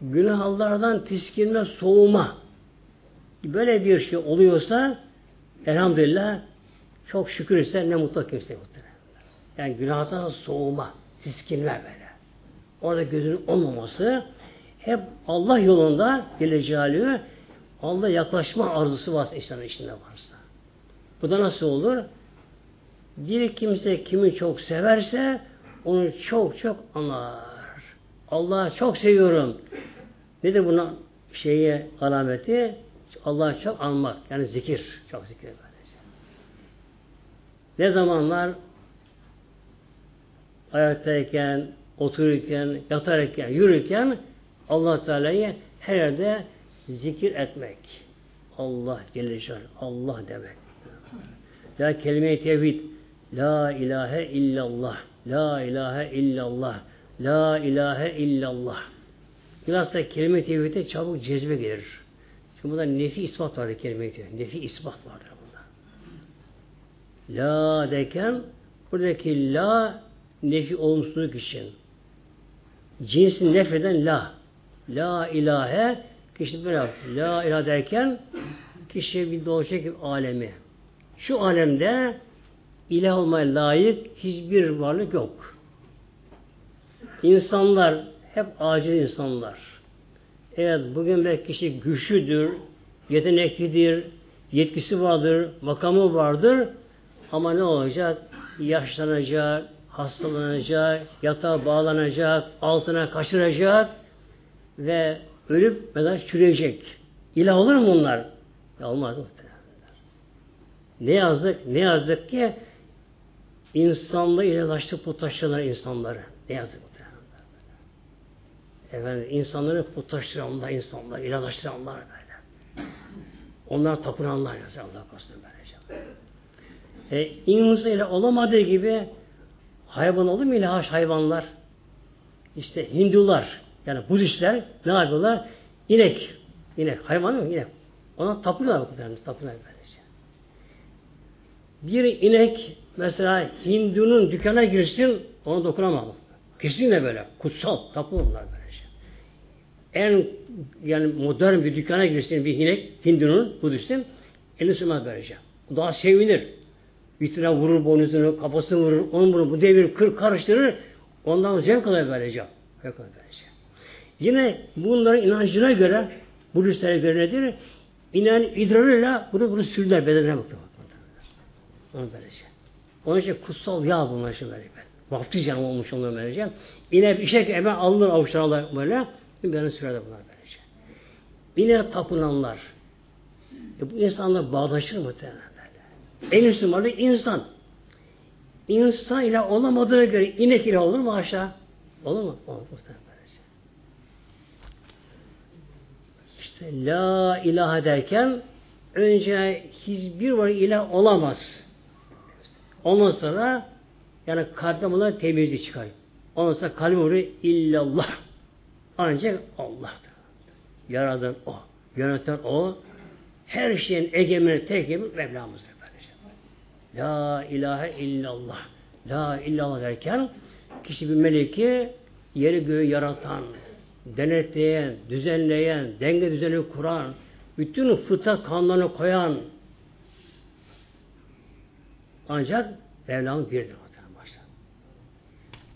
Günahlardan tiskinme, soğuma böyle bir şey oluyorsa elhamdülillah çok şükür ise ne mutlu kimse muhtemelen. Yani günahdan soğuma, tiskinme böyle. Orada gözünün olmaması hep Allah yolunda Celle Allah yaklaşma arzusu varsa insanın içinde varsa. Bu da nasıl olur? Bir kimse kimi çok severse onu çok çok anlar. Allah'ı çok seviyorum. Nedir buna şeye alameti? Allah'ı çok anmak. Yani zikir. Çok zikir böylece. Ne zamanlar ayaktayken, otururken, yatarken, yürürken Allah Teala'yı her yerde zikir etmek. Allah gelecek. Allah demek. La kelime-i tevhid. La ilahe illallah. La ilahe illallah. La ilahe illallah. Bilhassa kelime-i tevhide çabuk cezbe gelir. Çünkü bunda nefi ispat vardır kelime-i tevhid. Nefi ispat vardır. La deken buradaki la nefi olumsuzluk için. Cinsin nefreden la. La ilahe kişi böyle la ilahe derken kişi bir doğacak alemi. Şu alemde ilah olmaya layık hiçbir varlık yok. İnsanlar hep aciz insanlar. Evet bugün belki kişi güçlüdür, yeteneklidir, yetkisi vardır, makamı vardır ama ne olacak? Yaşlanacak, hastalanacak, yatağa bağlanacak, altına kaçıracak ve ölüp mezar çürüyecek. İlah olur mu bunlar? Ya olmaz muhtemelen. Ne yazdık? Ne yazdık ki insanla ilahlaştı putlaştılar insanları. Ne yazdık muhtemelen. Efendim insanları putlaştıranlar insanlar, ilahlaştıranlar böyle. Onlar tapınanlar yazıyor Allah korusun böylece. E, insan ile olamadığı gibi hayvan olur mu ilahaş hayvanlar? İşte Hindular, yani Budistler ne yapıyorlar? İnek. İnek. Hayvan mı? İnek. Ona tapıyorlar bu kadar. Tapıyorlar böylece. Bir inek mesela Hindu'nun dükkana girsin ona dokunamam. Kesinlikle böyle. Kutsal. Tapıyorlar böylece. En yani modern bir dükkana girsin bir inek Hindu'nun Budist'in elini sürmez böylece. Daha sevinir. Vitrine vurur boynuzunu, kafasını vurur, onu vurur, bu devir kır karıştırır. Ondan zevk alır böylece. Zevk alır böylece. Yine bunların inancına göre Budistlere göre nedir? İnan idrarıyla bunu bunu sürüler bedenine bakıyor. Onu böylece. Onun için kutsal yağ bunlar için böyle. Vakti canım olmuş onların böylece. Yine bir şey hemen alınır avuçlarına böyle. Bir sürerler bunlar böylece. Yine tapınanlar. E bu insanlar bağdaşır muhtemelen böyle. En üstün varlık insan. İnsan ile olamadığına göre inek ile olur mu aşağı? Olur mu? Olur muhtemelen. İşte la ilahe derken önce hiçbir var ilah olamaz. Ondan sonra yani kalbim ona temizlik çıkar. Ondan sonra kalbim oraya illallah. Ancak Allah'tır. Yaradan O. Yöneten O. Her şeyin egemeni tek egemen Mevlamızdır. La ilahe illallah. La illallah derken kişi bir meleki yeri göğü yaratan, denetleyen, düzenleyen, denge düzeni kuran, bütün fıtrat kanlarını koyan, ancak Mevlam birdir.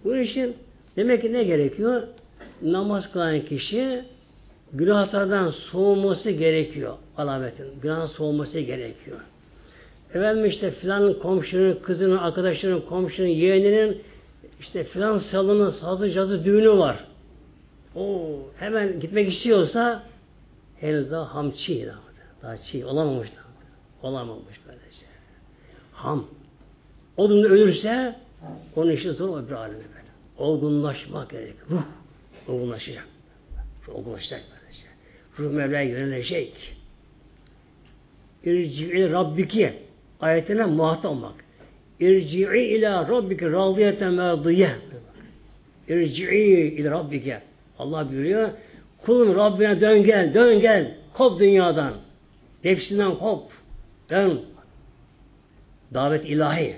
Bu işin demek ki ne gerekiyor? Namaz kılan kişi günahlardan soğuması gerekiyor. Alametin. Günah soğuması gerekiyor. Efendim işte filan komşunun, kızının, arkadaşının, komşunun, yeğeninin işte filan salının, sazı, cazı düğünü var. O hemen gitmek istiyorsa henüz daha ham çiğ daha, daha çiğ olamamış daha. Olamamış böylece. Ham. O durumda ölürse onun işi zor o bir aleme böyle. Olgunlaşmak gerek. Ruh olgunlaşacak. Olgunlaşacak böylece. Ruh Mevla'ya yönelecek. İrci'i Rabbiki ayetine muhatap olmak. İrci'i ila Rabbiki radiyeten merdiye. İrci'i ila Rabbiki. Allah buyuruyor. Kulun Rabbine dön gel, dön gel. Kop dünyadan. Nefsinden kop. Dön. Davet ilahi.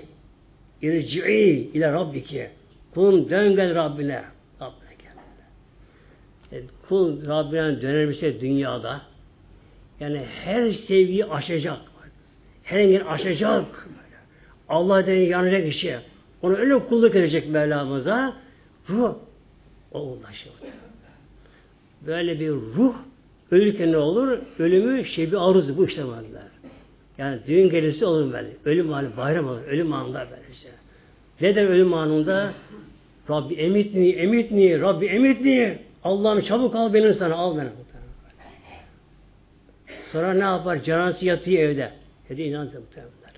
İrci'i ile Rabbiki. Kulun dön gel Rabbine. Rabbine gel. E, kul Rabbine dönermişse dünyada yani her seviyeyi aşacak. Her engel aşacak. Allah denen yanacak işi. Onu öyle kulluk edecek Mevlamıza. Ruh o ulaşıyor. Böyle bir ruh ölürken ne olur? Ölümü şebi aruz bu işte varlar. Yani düğün gelisi olur böyle. Ölüm anı, bayram olur. Ölüm anında böyle işte. Neden ölüm anında? Rabbi emitni, emitni, Rabbi emitni. Allah'ım çabuk al beni sana, al beni. Sonra ne yapar? Canası yatıyor evde. Dedi inandı muhtemelenler.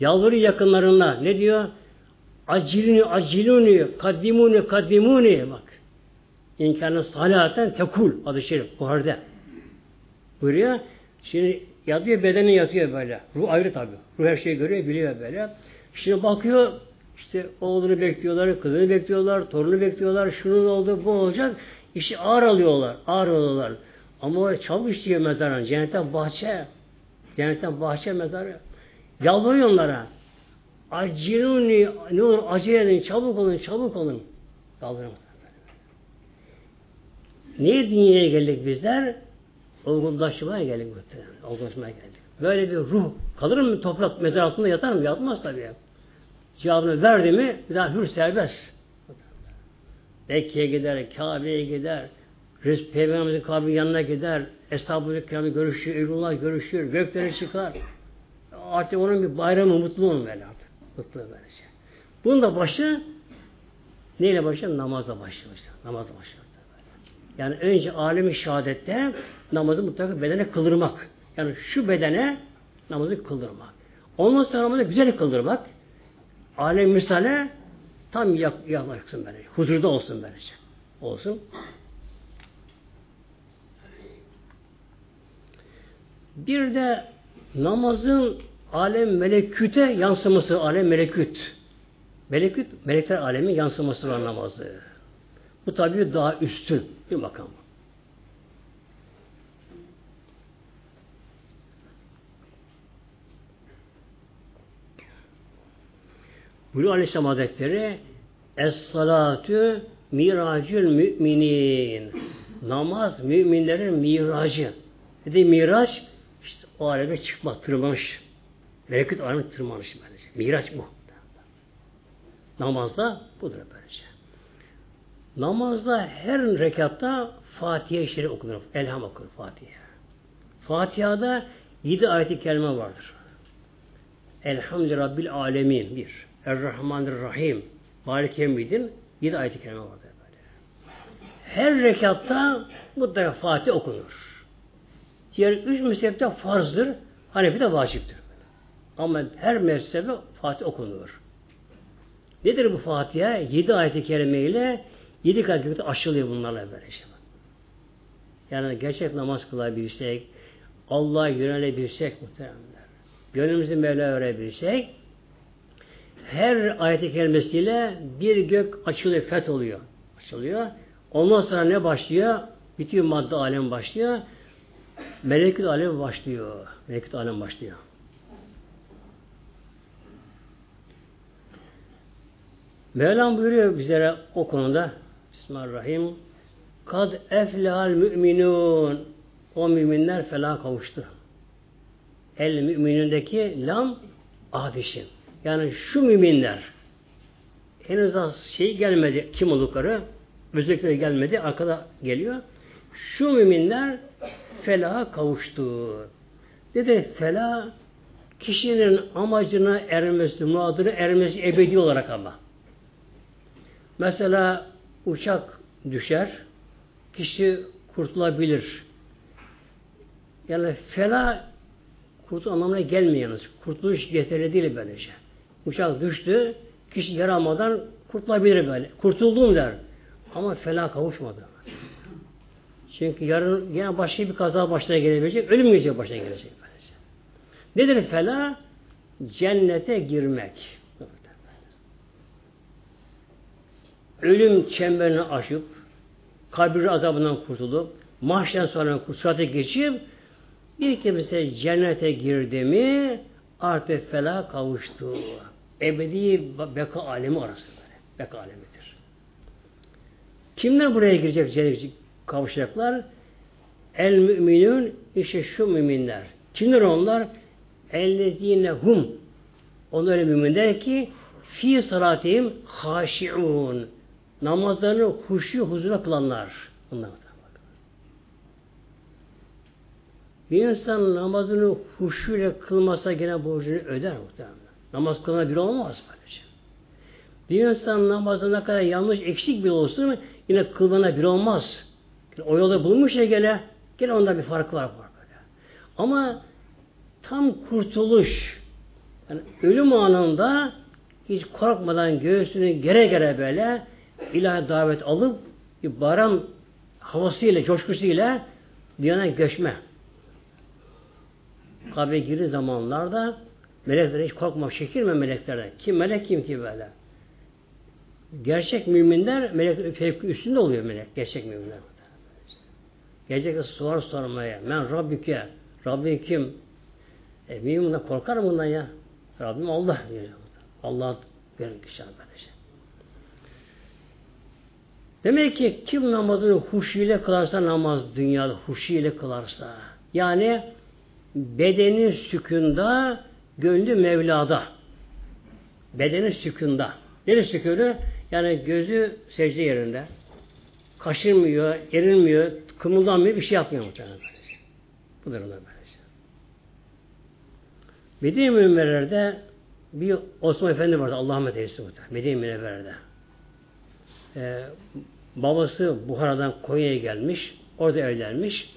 Yalvarıyor yakınlarına. Ne diyor? Aciluni, aciluni, kaddimuni, kaddimuni. Bak. İmkanı salaten tekul adı şerif. Buharda. Buyuruyor. Şimdi yatıyor bedeni yatıyor böyle. Ruh ayrı tabi. Ruh her şeyi görüyor, biliyor böyle. Şimdi bakıyor işte oğlunu bekliyorlar, kızını bekliyorlar, torunu bekliyorlar, şunun oldu, bu olacak. İşi ağır alıyorlar, ağır alıyorlar. Ama çabuk işliyor mezarın. Cennetten bahçe. Cennetten bahçe mezarı. Yalvarıyor onlara. Aciluni, ne olur acele edin, çabuk olun, çabuk olun. Yalvarıyor. Niye dünyaya geldik bizler? Olgunlaşmaya geldik. Olgunlaşmaya geldik. Böyle bir ruh kalır mı toprak mezar altında yatar mı? Yatmaz tabii. Cevabını verdi mi bir daha hür serbest. Mekke'ye gider, Kabe'ye gider, Resul Peygamberimizin kabrinin yanına gider, Eshab-ı Kiram'ı görüşür, Eylullah görüşür, göklere çıkar. Artık onun bir bayramı, mutlu onun böyle artık. Mutlu böylece. Bunun da başı neyle başlar? Namazla başlıyor. Namazla başlıyor. Yani önce alemi şehadette namazı mutlaka bedene kıldırmak. Yani şu bedene namazı kıldırmak. Ondan sonra namazı güzel kıldırmak. Alem misale tam yaklaşsın böyle. Huzurda olsun böylece. Olsun. Bir de namazın alem meleküte yansıması, alem meleküt. Meleküt, melekler alemi yansıması var namazı. Bu tabi daha üstün bir makam. Buyuruyor Aleyhisselam Hazretleri Es-salatu miracül müminin. Namaz müminlerin miracı. Dedi miraç o aleme çıkmak, tırmanış. Melekut aleme tırmanış böylece. Miraç bu. Namazda budur böylece. Namazda her rekatta Fatiha-i Şerif okunur. Elham okunur Fatiha. Fatiha'da yedi ayet-i kerime vardır. Elhamdülillah Rabbil Alemin bir. Er-Rahmanir-Rahim. Malik Yemidin yedi ayet-i kerime vardır. Böyle. Her rekatta mutlaka Fatih okunur. Diğer üç mezhepte farzdır. Hanefi de vaciptir. Ama her mezhebe Fatih okunur. Nedir bu Fatiha? Yedi ayet-i kerime ile yedi kalbimizde aşılıyor bunlarla böyle şey. Yani gerçek namaz kılabilsek, Allah'a yönelebilsek muhteremler. Gönlümüzü Mevla öğrenebilsek, her ayet-i kerimesiyle bir gök açılıyor, feth oluyor. Açılıyor. Ondan sonra ne başlıyor? Bitiyor madde alem başlıyor. Melekut alem başlıyor. Melekut alem başlıyor. Mevlam buyuruyor bizlere o konuda Bismillahirrahmanirrahim Kad eflehal müminun o müminler felah kavuştu. El müminindeki lam adişin. Yani şu müminler henüz az şey gelmedi kim oldukları özellikle gelmedi arkada geliyor. Şu müminler felaha kavuştu. Dedi felah kişinin amacına ermesi, muradına ermesi ebedi olarak ama. Mesela uçak düşer, kişi kurtulabilir. Yani fela kurtul anlamına gelmiyor. Kurtuluş yeterli değil böylece. Uçak düştü, kişi yaramadan kurtulabilir böyle. Kurtuldum der. Ama fela kavuşmadı. Çünkü yarın yine başka bir kaza başına gelebilecek, ölüm gelecek başına gelecek. Nedir fela? Cennete girmek. Ölüm çemberini aşıp, kabir azabından kurtulup, mahşen sonra kutsata geçip, bir kimse cennete girdi mi, artık fela kavuştu. Ebedi beka alemi orası böyle. Beka alemidir. Kimler buraya girecek, kavuşacaklar? El müminün işte şu müminler. Kimler onlar? Ellezine hum. Onlar müminler ki fi salatihim haşiun. Namazlarını huşu huzura kılanlar. Bunlar. Bir insan namazını huşuyla kılmasa gene borcunu öder muhtemelen. Namaz kılana bir olmaz böylece. Bir insan namazı kadar yanlış eksik bir olsun yine kılana bir olmaz. O yolda bulmuş ya gene gene onda bir fark var. Böyle. Ama tam kurtuluş yani ölüm anında hiç korkmadan göğsünü gere gere böyle ilahi davet alıp bir baram havasıyla, coşkusuyla dünyana göçme. Kabe girdiği zamanlarda melekler hiç korkma, çekilme meleklerden. Kim melek kim ki böyle? Gerçek müminler melek üstünde oluyor melek. Gerçek müminler. Gelecek sorar sormaya. Ben Rabbike. Rabbim kim? E, mümin bundan korkar mı bundan ya? Rabbim Allah diyor. Allah verir kişi böylece. Demek ki kim namazını huşuyla kılarsa namaz dünyada huşuyla kılarsa yani bedeni sükunda gönlü Mevla'da bedeni sükunda neresi sükunu? Yani gözü secde yerinde kaşınmıyor, erinmiyor, kımıldanmıyor, bir şey yapmıyor muhtemelen. Bu durumda böylece. Medine Münverler'de bir Osman Efendi vardı. Allah'a rahmet eylesin Medine Münverler'de. Ee, babası Buhara'dan Konya'ya gelmiş. Orada evlenmiş.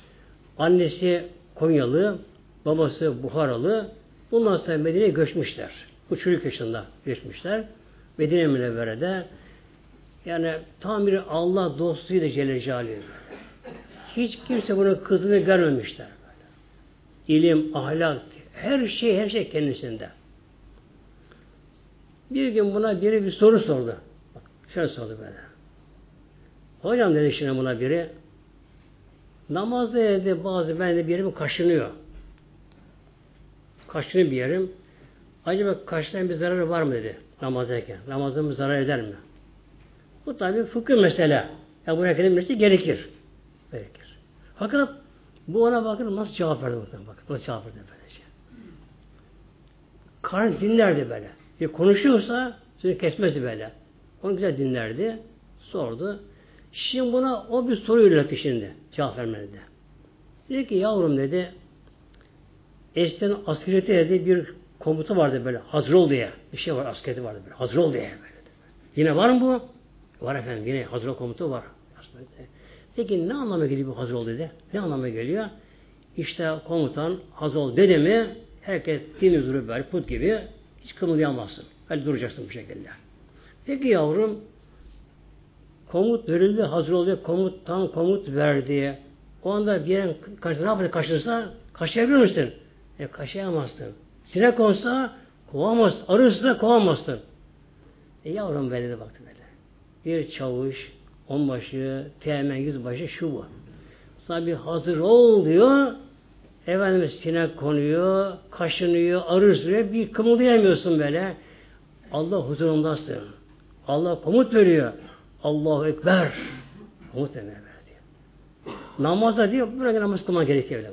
Annesi Konyalı, babası Buharalı. Bundan sonra Medine'ye göçmüşler. Bu çocuk yaşında göçmüşler. Medine Münevvere'de yani tam bir Allah dostuydu Celle Celaluhu. Hiç kimse bunu kızını görmemişler. İlim, ahlak, her şey, her şey kendisinde. Bir gün buna biri bir soru sordu. Bak, şöyle sordu böyle. Hocam dedi şimdi buna biri. Namazda dedi bazı ben de bir yerim kaşınıyor. Kaşınıyor bir yerim. Acaba kaşların bir zararı var mı dedi namazdayken. Namazın bir zarar eder mi? Bu tabi fıkıh mesele. Ya buraya kelimesi gerekir. Gerekir. Fakat bu ona bakın nasıl cevap verdi bakın. Bakın nasıl cevap verdi böylece. Karın dinlerdi böyle. Bir konuşuyorsa sözü kesmesi böyle. Onu güzel dinlerdi. Sordu. Şimdi buna o bir soru yöneltti şimdi. Cevap vermedi. Dedi ki yavrum dedi eskiden askeriyete dedi bir komuta vardı böyle hazır ol diye. Bir şey var askeriyete vardı böyle hazır ol diye. Böyle. Yine var mı bu? Var efendim yine hazır ol komutu var. Peki ne anlama geliyor bu hazır ol dedi? Ne anlama geliyor? İşte komutan hazır ol dedi mi herkes din durup böyle put gibi hiç kımıldayamazsın. Böyle duracaksın bu şekilde. Peki yavrum komut verildi, hazır oluyor, komut tam komut verdi. O anda bir yerin karşısına ne yapacak kaşınırsa kaşıyabilir misin? E kaşıyamazsın. Sinek olsa kovamazsın. Arırsa kovamazsın. E yavrum böyle de baktı böyle. Bir çavuş, onbaşı, teğmen, yüzbaşı şu bu. Sana bir hazır ol diyor. Efendim sinek konuyor, kaşınıyor, arır bir kımıldayamıyorsun böyle. Allah huzurundasın. Allah komut veriyor. Allahu Ekber. Komut demeye ver diyor. Namazda diyor, böyle namaz kılman gerekiyor.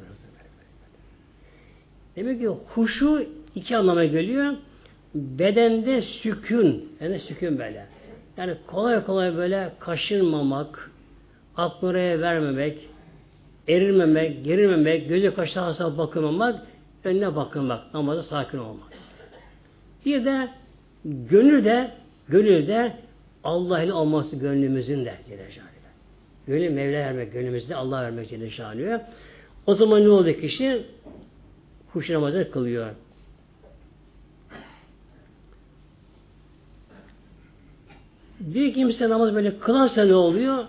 Demek ki huşu iki anlama geliyor. bedende sükun, yani sükun böyle. Yani kolay kolay böyle kaşınmamak, aklına vermemek, erilmemek, gerilmemek, gözü kaşına hasa bakılmamak, önüne bakılmak, namazda sakin olmak. Bir de gönül de gönül de Allah'ın olması gönlümüzün de Celle Gönül Mevla vermek, gönlümüzde Allah vermek Celle. O zaman ne oldu kişi? Huş namazını kılıyor. Bir kimse namaz böyle kılarsa ne oluyor?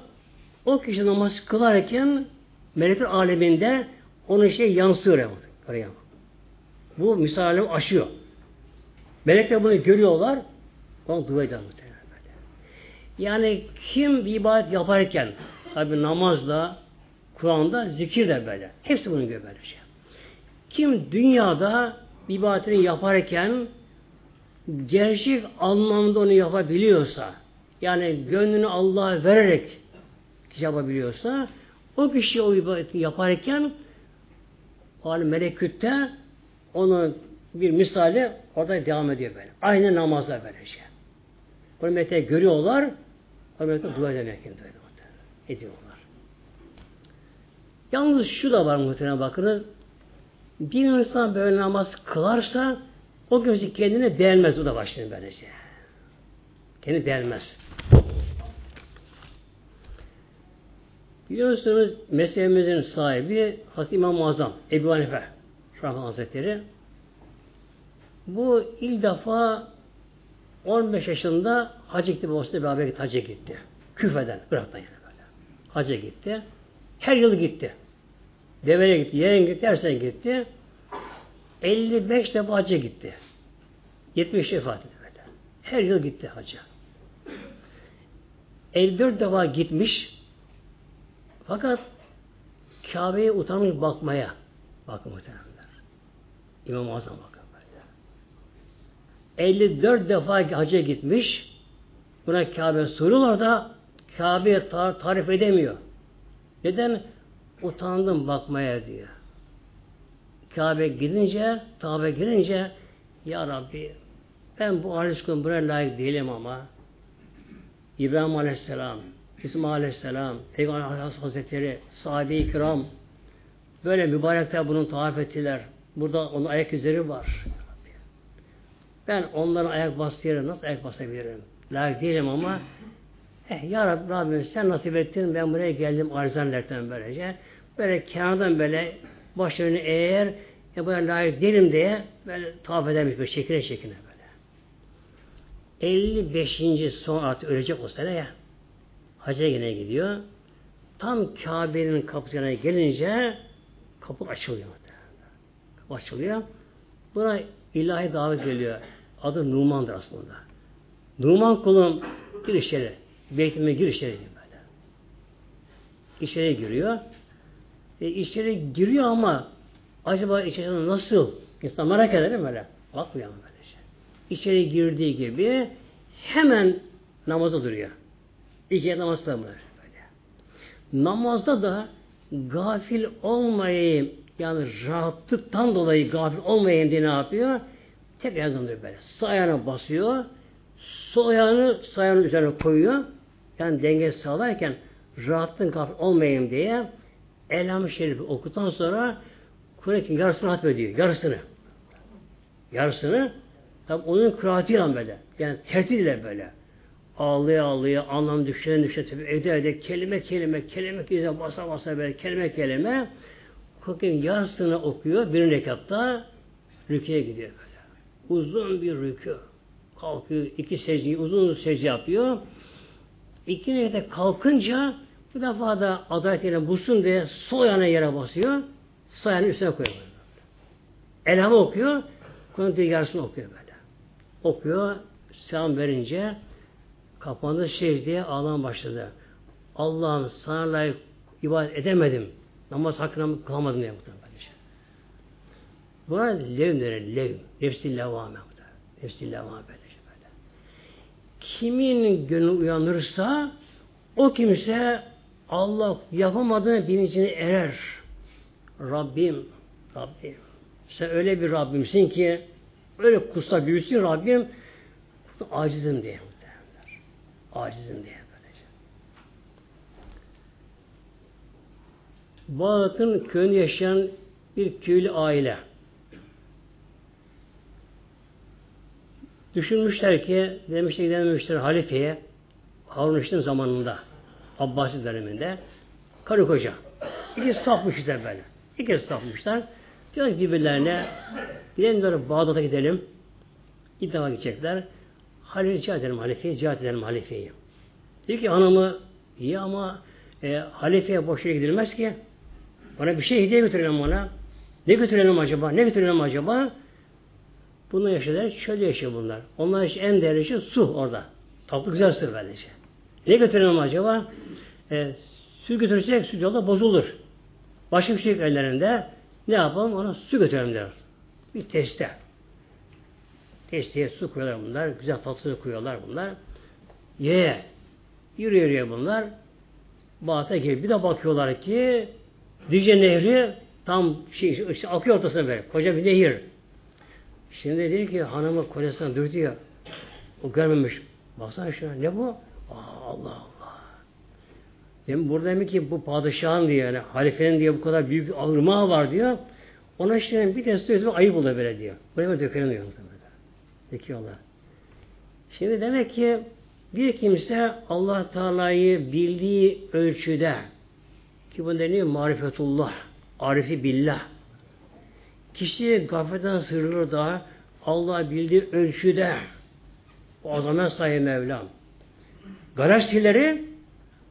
O kişi namaz kılarken melekler aleminde onun şey yansıyor oraya. Bu misal aşıyor. Melekler bunu görüyorlar. Ona dua eder muhtemelen. Yani kim bir ibadet yaparken tabi namazla Kur'an'da zikir de böyle. Hepsi bunu görüyor böyle şey. Kim dünyada ibadetini yaparken gerçek anlamda onu yapabiliyorsa yani gönlünü Allah'a vererek yapabiliyorsa o kişi o ibadeti yaparken o melekütte onun bir misali orada devam ediyor böyle. Aynı namazda böylece. Bunu melekler görüyorlar. O melekler dua ederken ediyorlar. Yalnız şu da var muhtemelen bakınız. Bir insan böyle namaz kılarsa o gözü kendine değmez o da başlıyor böylece. Kendi değmez. Biliyorsunuz mezhebimizin sahibi Hazreti İmam-ı Azam Ebu Hanife Şafii Hazretleri bu ilk defa 15 yaşında hacı gitti babasıyla beraber gitti, hacca gitti. Küfeden, Irak'tan yani böyle. Hacca gitti. Her yıl gitti. Deveye gitti, yeğen gitti, her sene gitti. 55 defa hacca gitti. 70 vefat etti böyle. Her yıl gitti hacca. 54 defa gitmiş. Fakat Kabe'ye utanmış bakmaya. Bakın muhtemelenler. İmam-ı Azam bakın böyle. 54 defa hacca gitmiş. Buna Kabe soruyorlar da Kabe'ye tar tarif edemiyor. Neden? Utandım bakmaya diyor. Kabe gidince, Kabe girince Ya Rabbi ben bu arzikun buraya layık değilim ama İbrahim Aleyhisselam, İsmail Aleyhisselam, Peygamber Hazretleri, sahabe-i kiram böyle mübarekler bunun tarif ettiler. Burada onun ayak izleri var. Ben onların ayak bastığı nasıl ayak basabilirim? Layık değilim ama eh, Ya Rabbi, Rabbim sen nasip ettin ben buraya geldim arzanlerden böylece. Böyle kenardan böyle başlarını eğer e buna layık değilim diye böyle tavaf edermiş böyle şekile şekile. 55. son artık ölecek o sene ya. Hacca yine gidiyor. Tam Kabe'nin kapısına gelince kapı açılıyor. Kapı açılıyor. Buna ilahi davet geliyor. Adı Numan'dır aslında. Numan kulum gir içeri. Beytime gir içeri böyle. İçeri giriyor. E, içeri giriyor ama acaba içeri nasıl? İnsan merak eder mi böyle? Bakmıyor ama. İçeri girdiği gibi hemen namaza duruyor. İki namaz böyle. Namazda da gafil olmayayım yani rahatlıktan dolayı gafil olmayayım diye ne yapıyor? Tek ayağını böyle. Sağ ayağına basıyor. Sol ayağını sağ ayağının üzerine koyuyor. Yani denge sağlarken rahatlığın gafil olmayayım diye Elham-ı Şerif'i okuduktan sonra Kur'an-ı yarısını hatmediyor. Yarısını. Yarısını tabi onun kıraatiyle böyle. Yani tertiyle böyle. Ağlaya ağlaya anlam düşen düşen tabi ede ede kelime kelime kelime kelime basa basa böyle kelime kelime Kur'an yarısını okuyor bir rekatta rüküye gidiyor böyle. Uzun bir rükü. Kalkıyor iki secdeyi uzun secde yapıyor. İki rekatta kalkınca bu defa da adaletine bulsun diye sol ayağına yere basıyor. Sağ ayağını üstüne koyuyor. Elhamı okuyor. Kur'an'ın yarısını okuyor böyle. Okuyor. Selam verince kapandı secdeye ağlam başladı. Allah'ım sana layık ibadet edemedim. Namaz hakkında kalmadım diye muhtemelen. Buna lev denir. Lev. Nefsi levame. Nefsi levame böyle. böyle. Kimin gönlü uyanırsa o kimse Allah yapamadığını bilincine erer. Rabbim, Rabbim. Sen öyle bir Rabbimsin ki Öyle kutsal büyüsün Rabbim acizim diye. Acizim diye. Böylece. Bağdat'ın köyünde yaşayan bir köylü aile. Düşünmüşler ki, demişler gidememişler halifeye, Harun Reşit'in zamanında, Abbasi döneminde, karı koca. İki sapmışlar böyle. İki sapmışlar. Diyor birbirlerine, gidelim diyor Bağdat'a gidelim. Defa gidecekler. Halife'yi cihat edelim, halifeyi cihat edelim, halifeyi. Diyor ki hanımı, iyi ama e, halifeye boş yere gidilmez ki. Bana bir şey hediye götürelim ona. Ne götürelim acaba? Ne götürelim acaba? Bunu yaşadılar. Şöyle yaşıyor bunlar. Onlar için en değerli şey su orada. Tatlı güzel su böylece. Ne götürelim acaba? E, su götürecek su yolda bozulur. Başka bir şey ellerinde. Ne yapalım? Ona su götürelim der. Bir teste. Testiye su koyuyorlar bunlar. Güzel tatlı koyuyorlar bunlar. Ye. Yürü yürüyor bunlar. Bağata geliyor. Bir de bakıyorlar ki Dicle Nehri tam şey, işte akıyor ortasına böyle. Koca bir nehir. Şimdi dedi ki hanımı kocasından dürtüyor. O görmemiş. Baksana şuna ne bu? Aa, Allah. Demin burada demek ki bu padişahın diye yani halifenin diye bu kadar büyük ırmağı var diyor. Ona işte bir test özü ayıp oluyor böyle diyor. Buraya dökelim diyor. Döküyorlar. Şimdi demek ki bir kimse Allah Teala'yı bildiği ölçüde ki bu deniyor marifetullah, arifi billah. Kişi gafletten sırrır da Allah bildiği ölçüde o azamet sahibi Mevlam. Galaksileri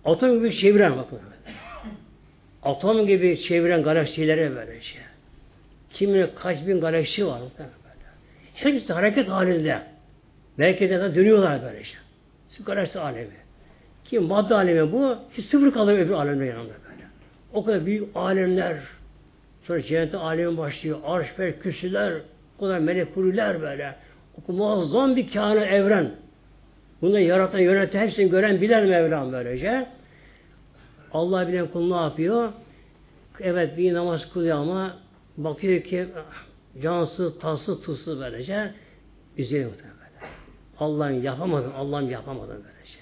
atom gibi çeviren bakın. Atom gibi çeviren galaksilere böylece. Şey. Kimin kaç bin galaksi var. Hepsi hareket halinde. De dönüyorlar böylece. Şey. Şu galaksi alemi. Ki madde alemi bu. Hiç sıfır kalıyor öbür alemde yanında böyle. O kadar büyük alemler. Sonra cennet alemi başlıyor. Arşfer, küsüler, o kadar melekuriler böyle. O muazzam bir kâhını evren. Bunu yaratan, yöneten, hepsini gören, bilen Mevlam böylece. Allah bilen kul ne yapıyor? Evet bir namaz kılıyor ama bakıyor ki cansız, tatsız, tuzsuz böylece üzülüyor böyle. Allah'ın yapamadım, Allah'ım yapamadım böylece.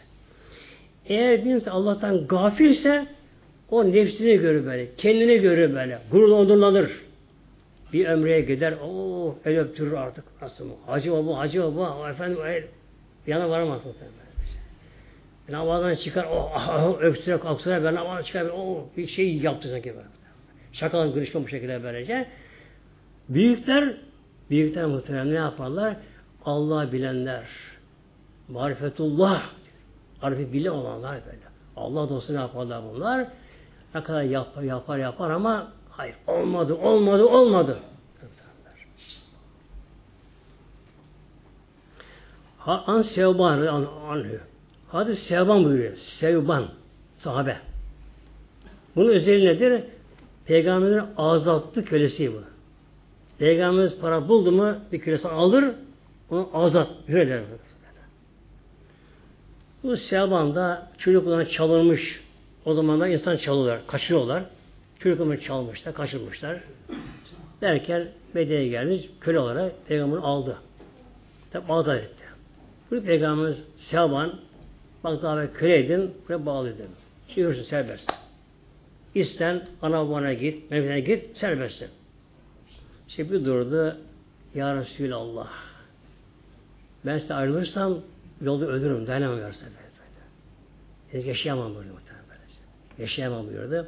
Eğer bir insan Allah'tan gafilse o nefsini görür böyle, kendini görür böyle, gururlandırılır. Bir ömreye gider, o el öptürür artık. Nasıl mı? Hacı baba, hacı baba, efendim, el, yana varamaz muhtemelen. Namazdan çıkar, oh, oh, öksüre kalksıra, ben namazdan çıkar, oh, bir şey yaptı sanki böyle. Şakalan görüşme bu şekilde böylece. Büyükler, büyükler muhtemelen ne yaparlar? Allah bilenler, marifetullah, arifi bile olanlar böyle. Allah dostu ne yaparlar bunlar? Ne kadar yapar, yapar, yapar ama hayır, olmadı, olmadı, olmadı. An Sevban anhü. Hadis Sevban buyuruyor. Sevban. Sahabe. Bunun özelliği nedir? Peygamberin azalttı kölesi bu. Peygamberimiz para buldu mu bir kölesi alır, onu azat, hür Bu Sevban'da çocuklarına çalınmış. O zaman da insan çalıyorlar, kaçırıyorlar. Çocuklarını çalmışlar, kaçırmışlar. Derken Medine'ye gelmiş, köle olarak Peygamber'i aldı. Tabi azat etti. Bu Peygamberimiz Sevban, bak daha ben köleydin, buraya bağlıydın. Şimdi serbest. İsten ana babana git, memleketine git, serbestsin. İşte bir durdu, Ya Resulallah, ben size ayrılırsam yolda ölürüm, dayanamam ya Resulallah. Yaşayamam buyurdu muhtemelen. Yaşayamam buyurdu.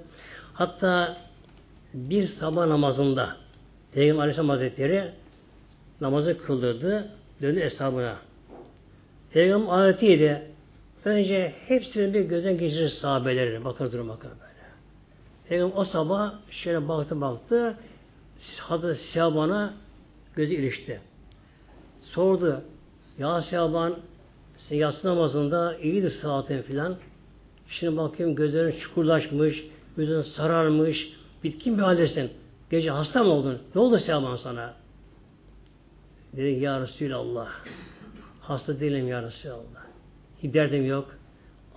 Hatta bir sabah namazında Peygamber Aleyhisselam Hazretleri namazı kıldırdı, döndü hesabına. Peygamber adetiydi. Önce hepsini bir gözden geçirir sahabeleri. Bakar durum bakar böyle. Peygamber o sabah şöyle baktı baktı. Hazreti Şaban'a gözü ilişti. Sordu. Ya Şaban sen yatsı namazında iyiydi saatin filan. Şimdi bakayım gözlerin çukurlaşmış, gözün sararmış, bitkin bir haldesin. Gece hasta mı oldun? Ne oldu Şaban sana? Dedi ya Resulallah. Hasta değilim ya Resulallah. Hiç derdim yok.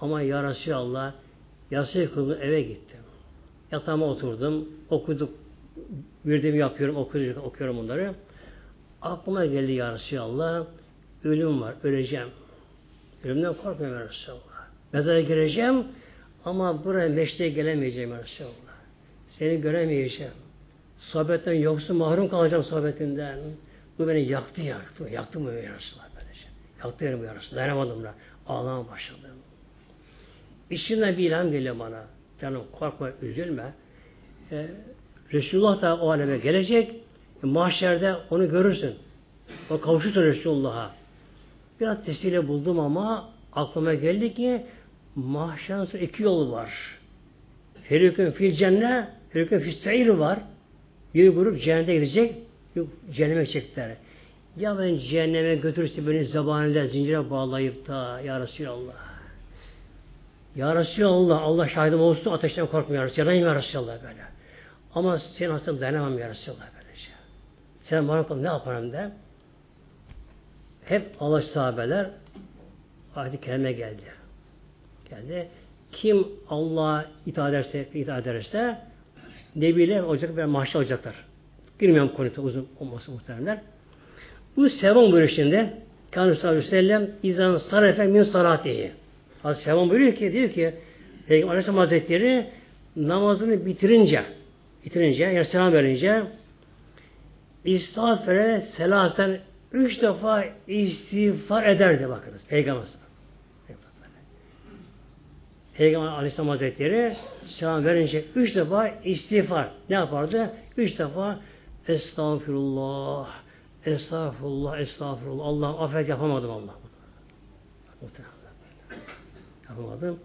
Ama ya Resulallah yasayı kıldım eve gittim. Yatağıma oturdum. Okuduk. Verdiğimi yapıyorum. Okuyorum, okuyorum bunları. Aklıma geldi ya Resulallah. Ölüm var. Öleceğim. Ölümden korkmuyorum ya Resulallah. Mezara gireceğim ama buraya meşteye gelemeyeceğim ya Resulallah. Seni göremeyeceğim. Sohbetten yoksun mahrum kalacağım sohbetinden. Bu beni yaktı yaktı. Yaktı mı ya Resulallah böylece. Yaktı yerim ya Resulallah. Dayanamadım da. Ağlamaya başladım. İçinden bir ilan geliyor bana. Canım korkma, üzülme. Ee, Resulullah da o aleme gelecek. E, mahşerde onu görürsün. O kavuşursun Resulullah'a. Biraz tesile buldum ama aklıma geldi ki mahşerde iki yolu var. Ferikün fil cennet, ferikün fil seyir var. Bir grup cehenneme gidecek, bir cehenneme gidecekler. Ya ben cehenneme götürürse beni zabanında zincire bağlayıp da Ya Resulallah. Ya Resulallah, Allah şahidim olsun ateşten korkmuyor. Ya Resulallah, ya Resulallah böyle. Ama senin hastalığına dayanamam Ya Resulallah böylece. Sen bana ne yaparım de. Hep Allah sahabeler ayet-i kerime geldi. Geldi. Kim Allah'a itaat ederse, itaat ederse Nebiler olacak ve mahşer olacaklar. Girmiyorum konuya uzun olması muhteremler. Bu Sevon buyuruşunda Kanun sallallahu aleyhi ve sellem izan sarefe min salatihi. Hazreti Sevon buyuruyor ki diyor ki Peygamber Aleyhisselam Hazretleri namazını bitirince bitirince yani selam verince İstağfere selasen üç defa istiğfar ederdi bakınız Peygamber. Peygamber Aleyhisselam Hazretleri selam verince üç defa istiğfar ne yapardı? Üç defa Estağfirullah, Estağfurullah, Estağfurullah. Allah affet yapamadım Allah. Yapamadım.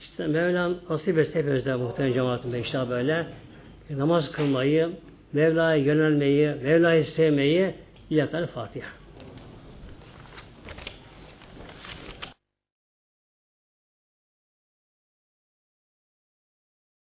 İşte Mevlam nasip etse hepimizden muhtemelen cemaatinde işte böyle namaz kılmayı, Mevla'ya yönelmeyi, Mevla'yı sevmeyi İlahi Fatiha.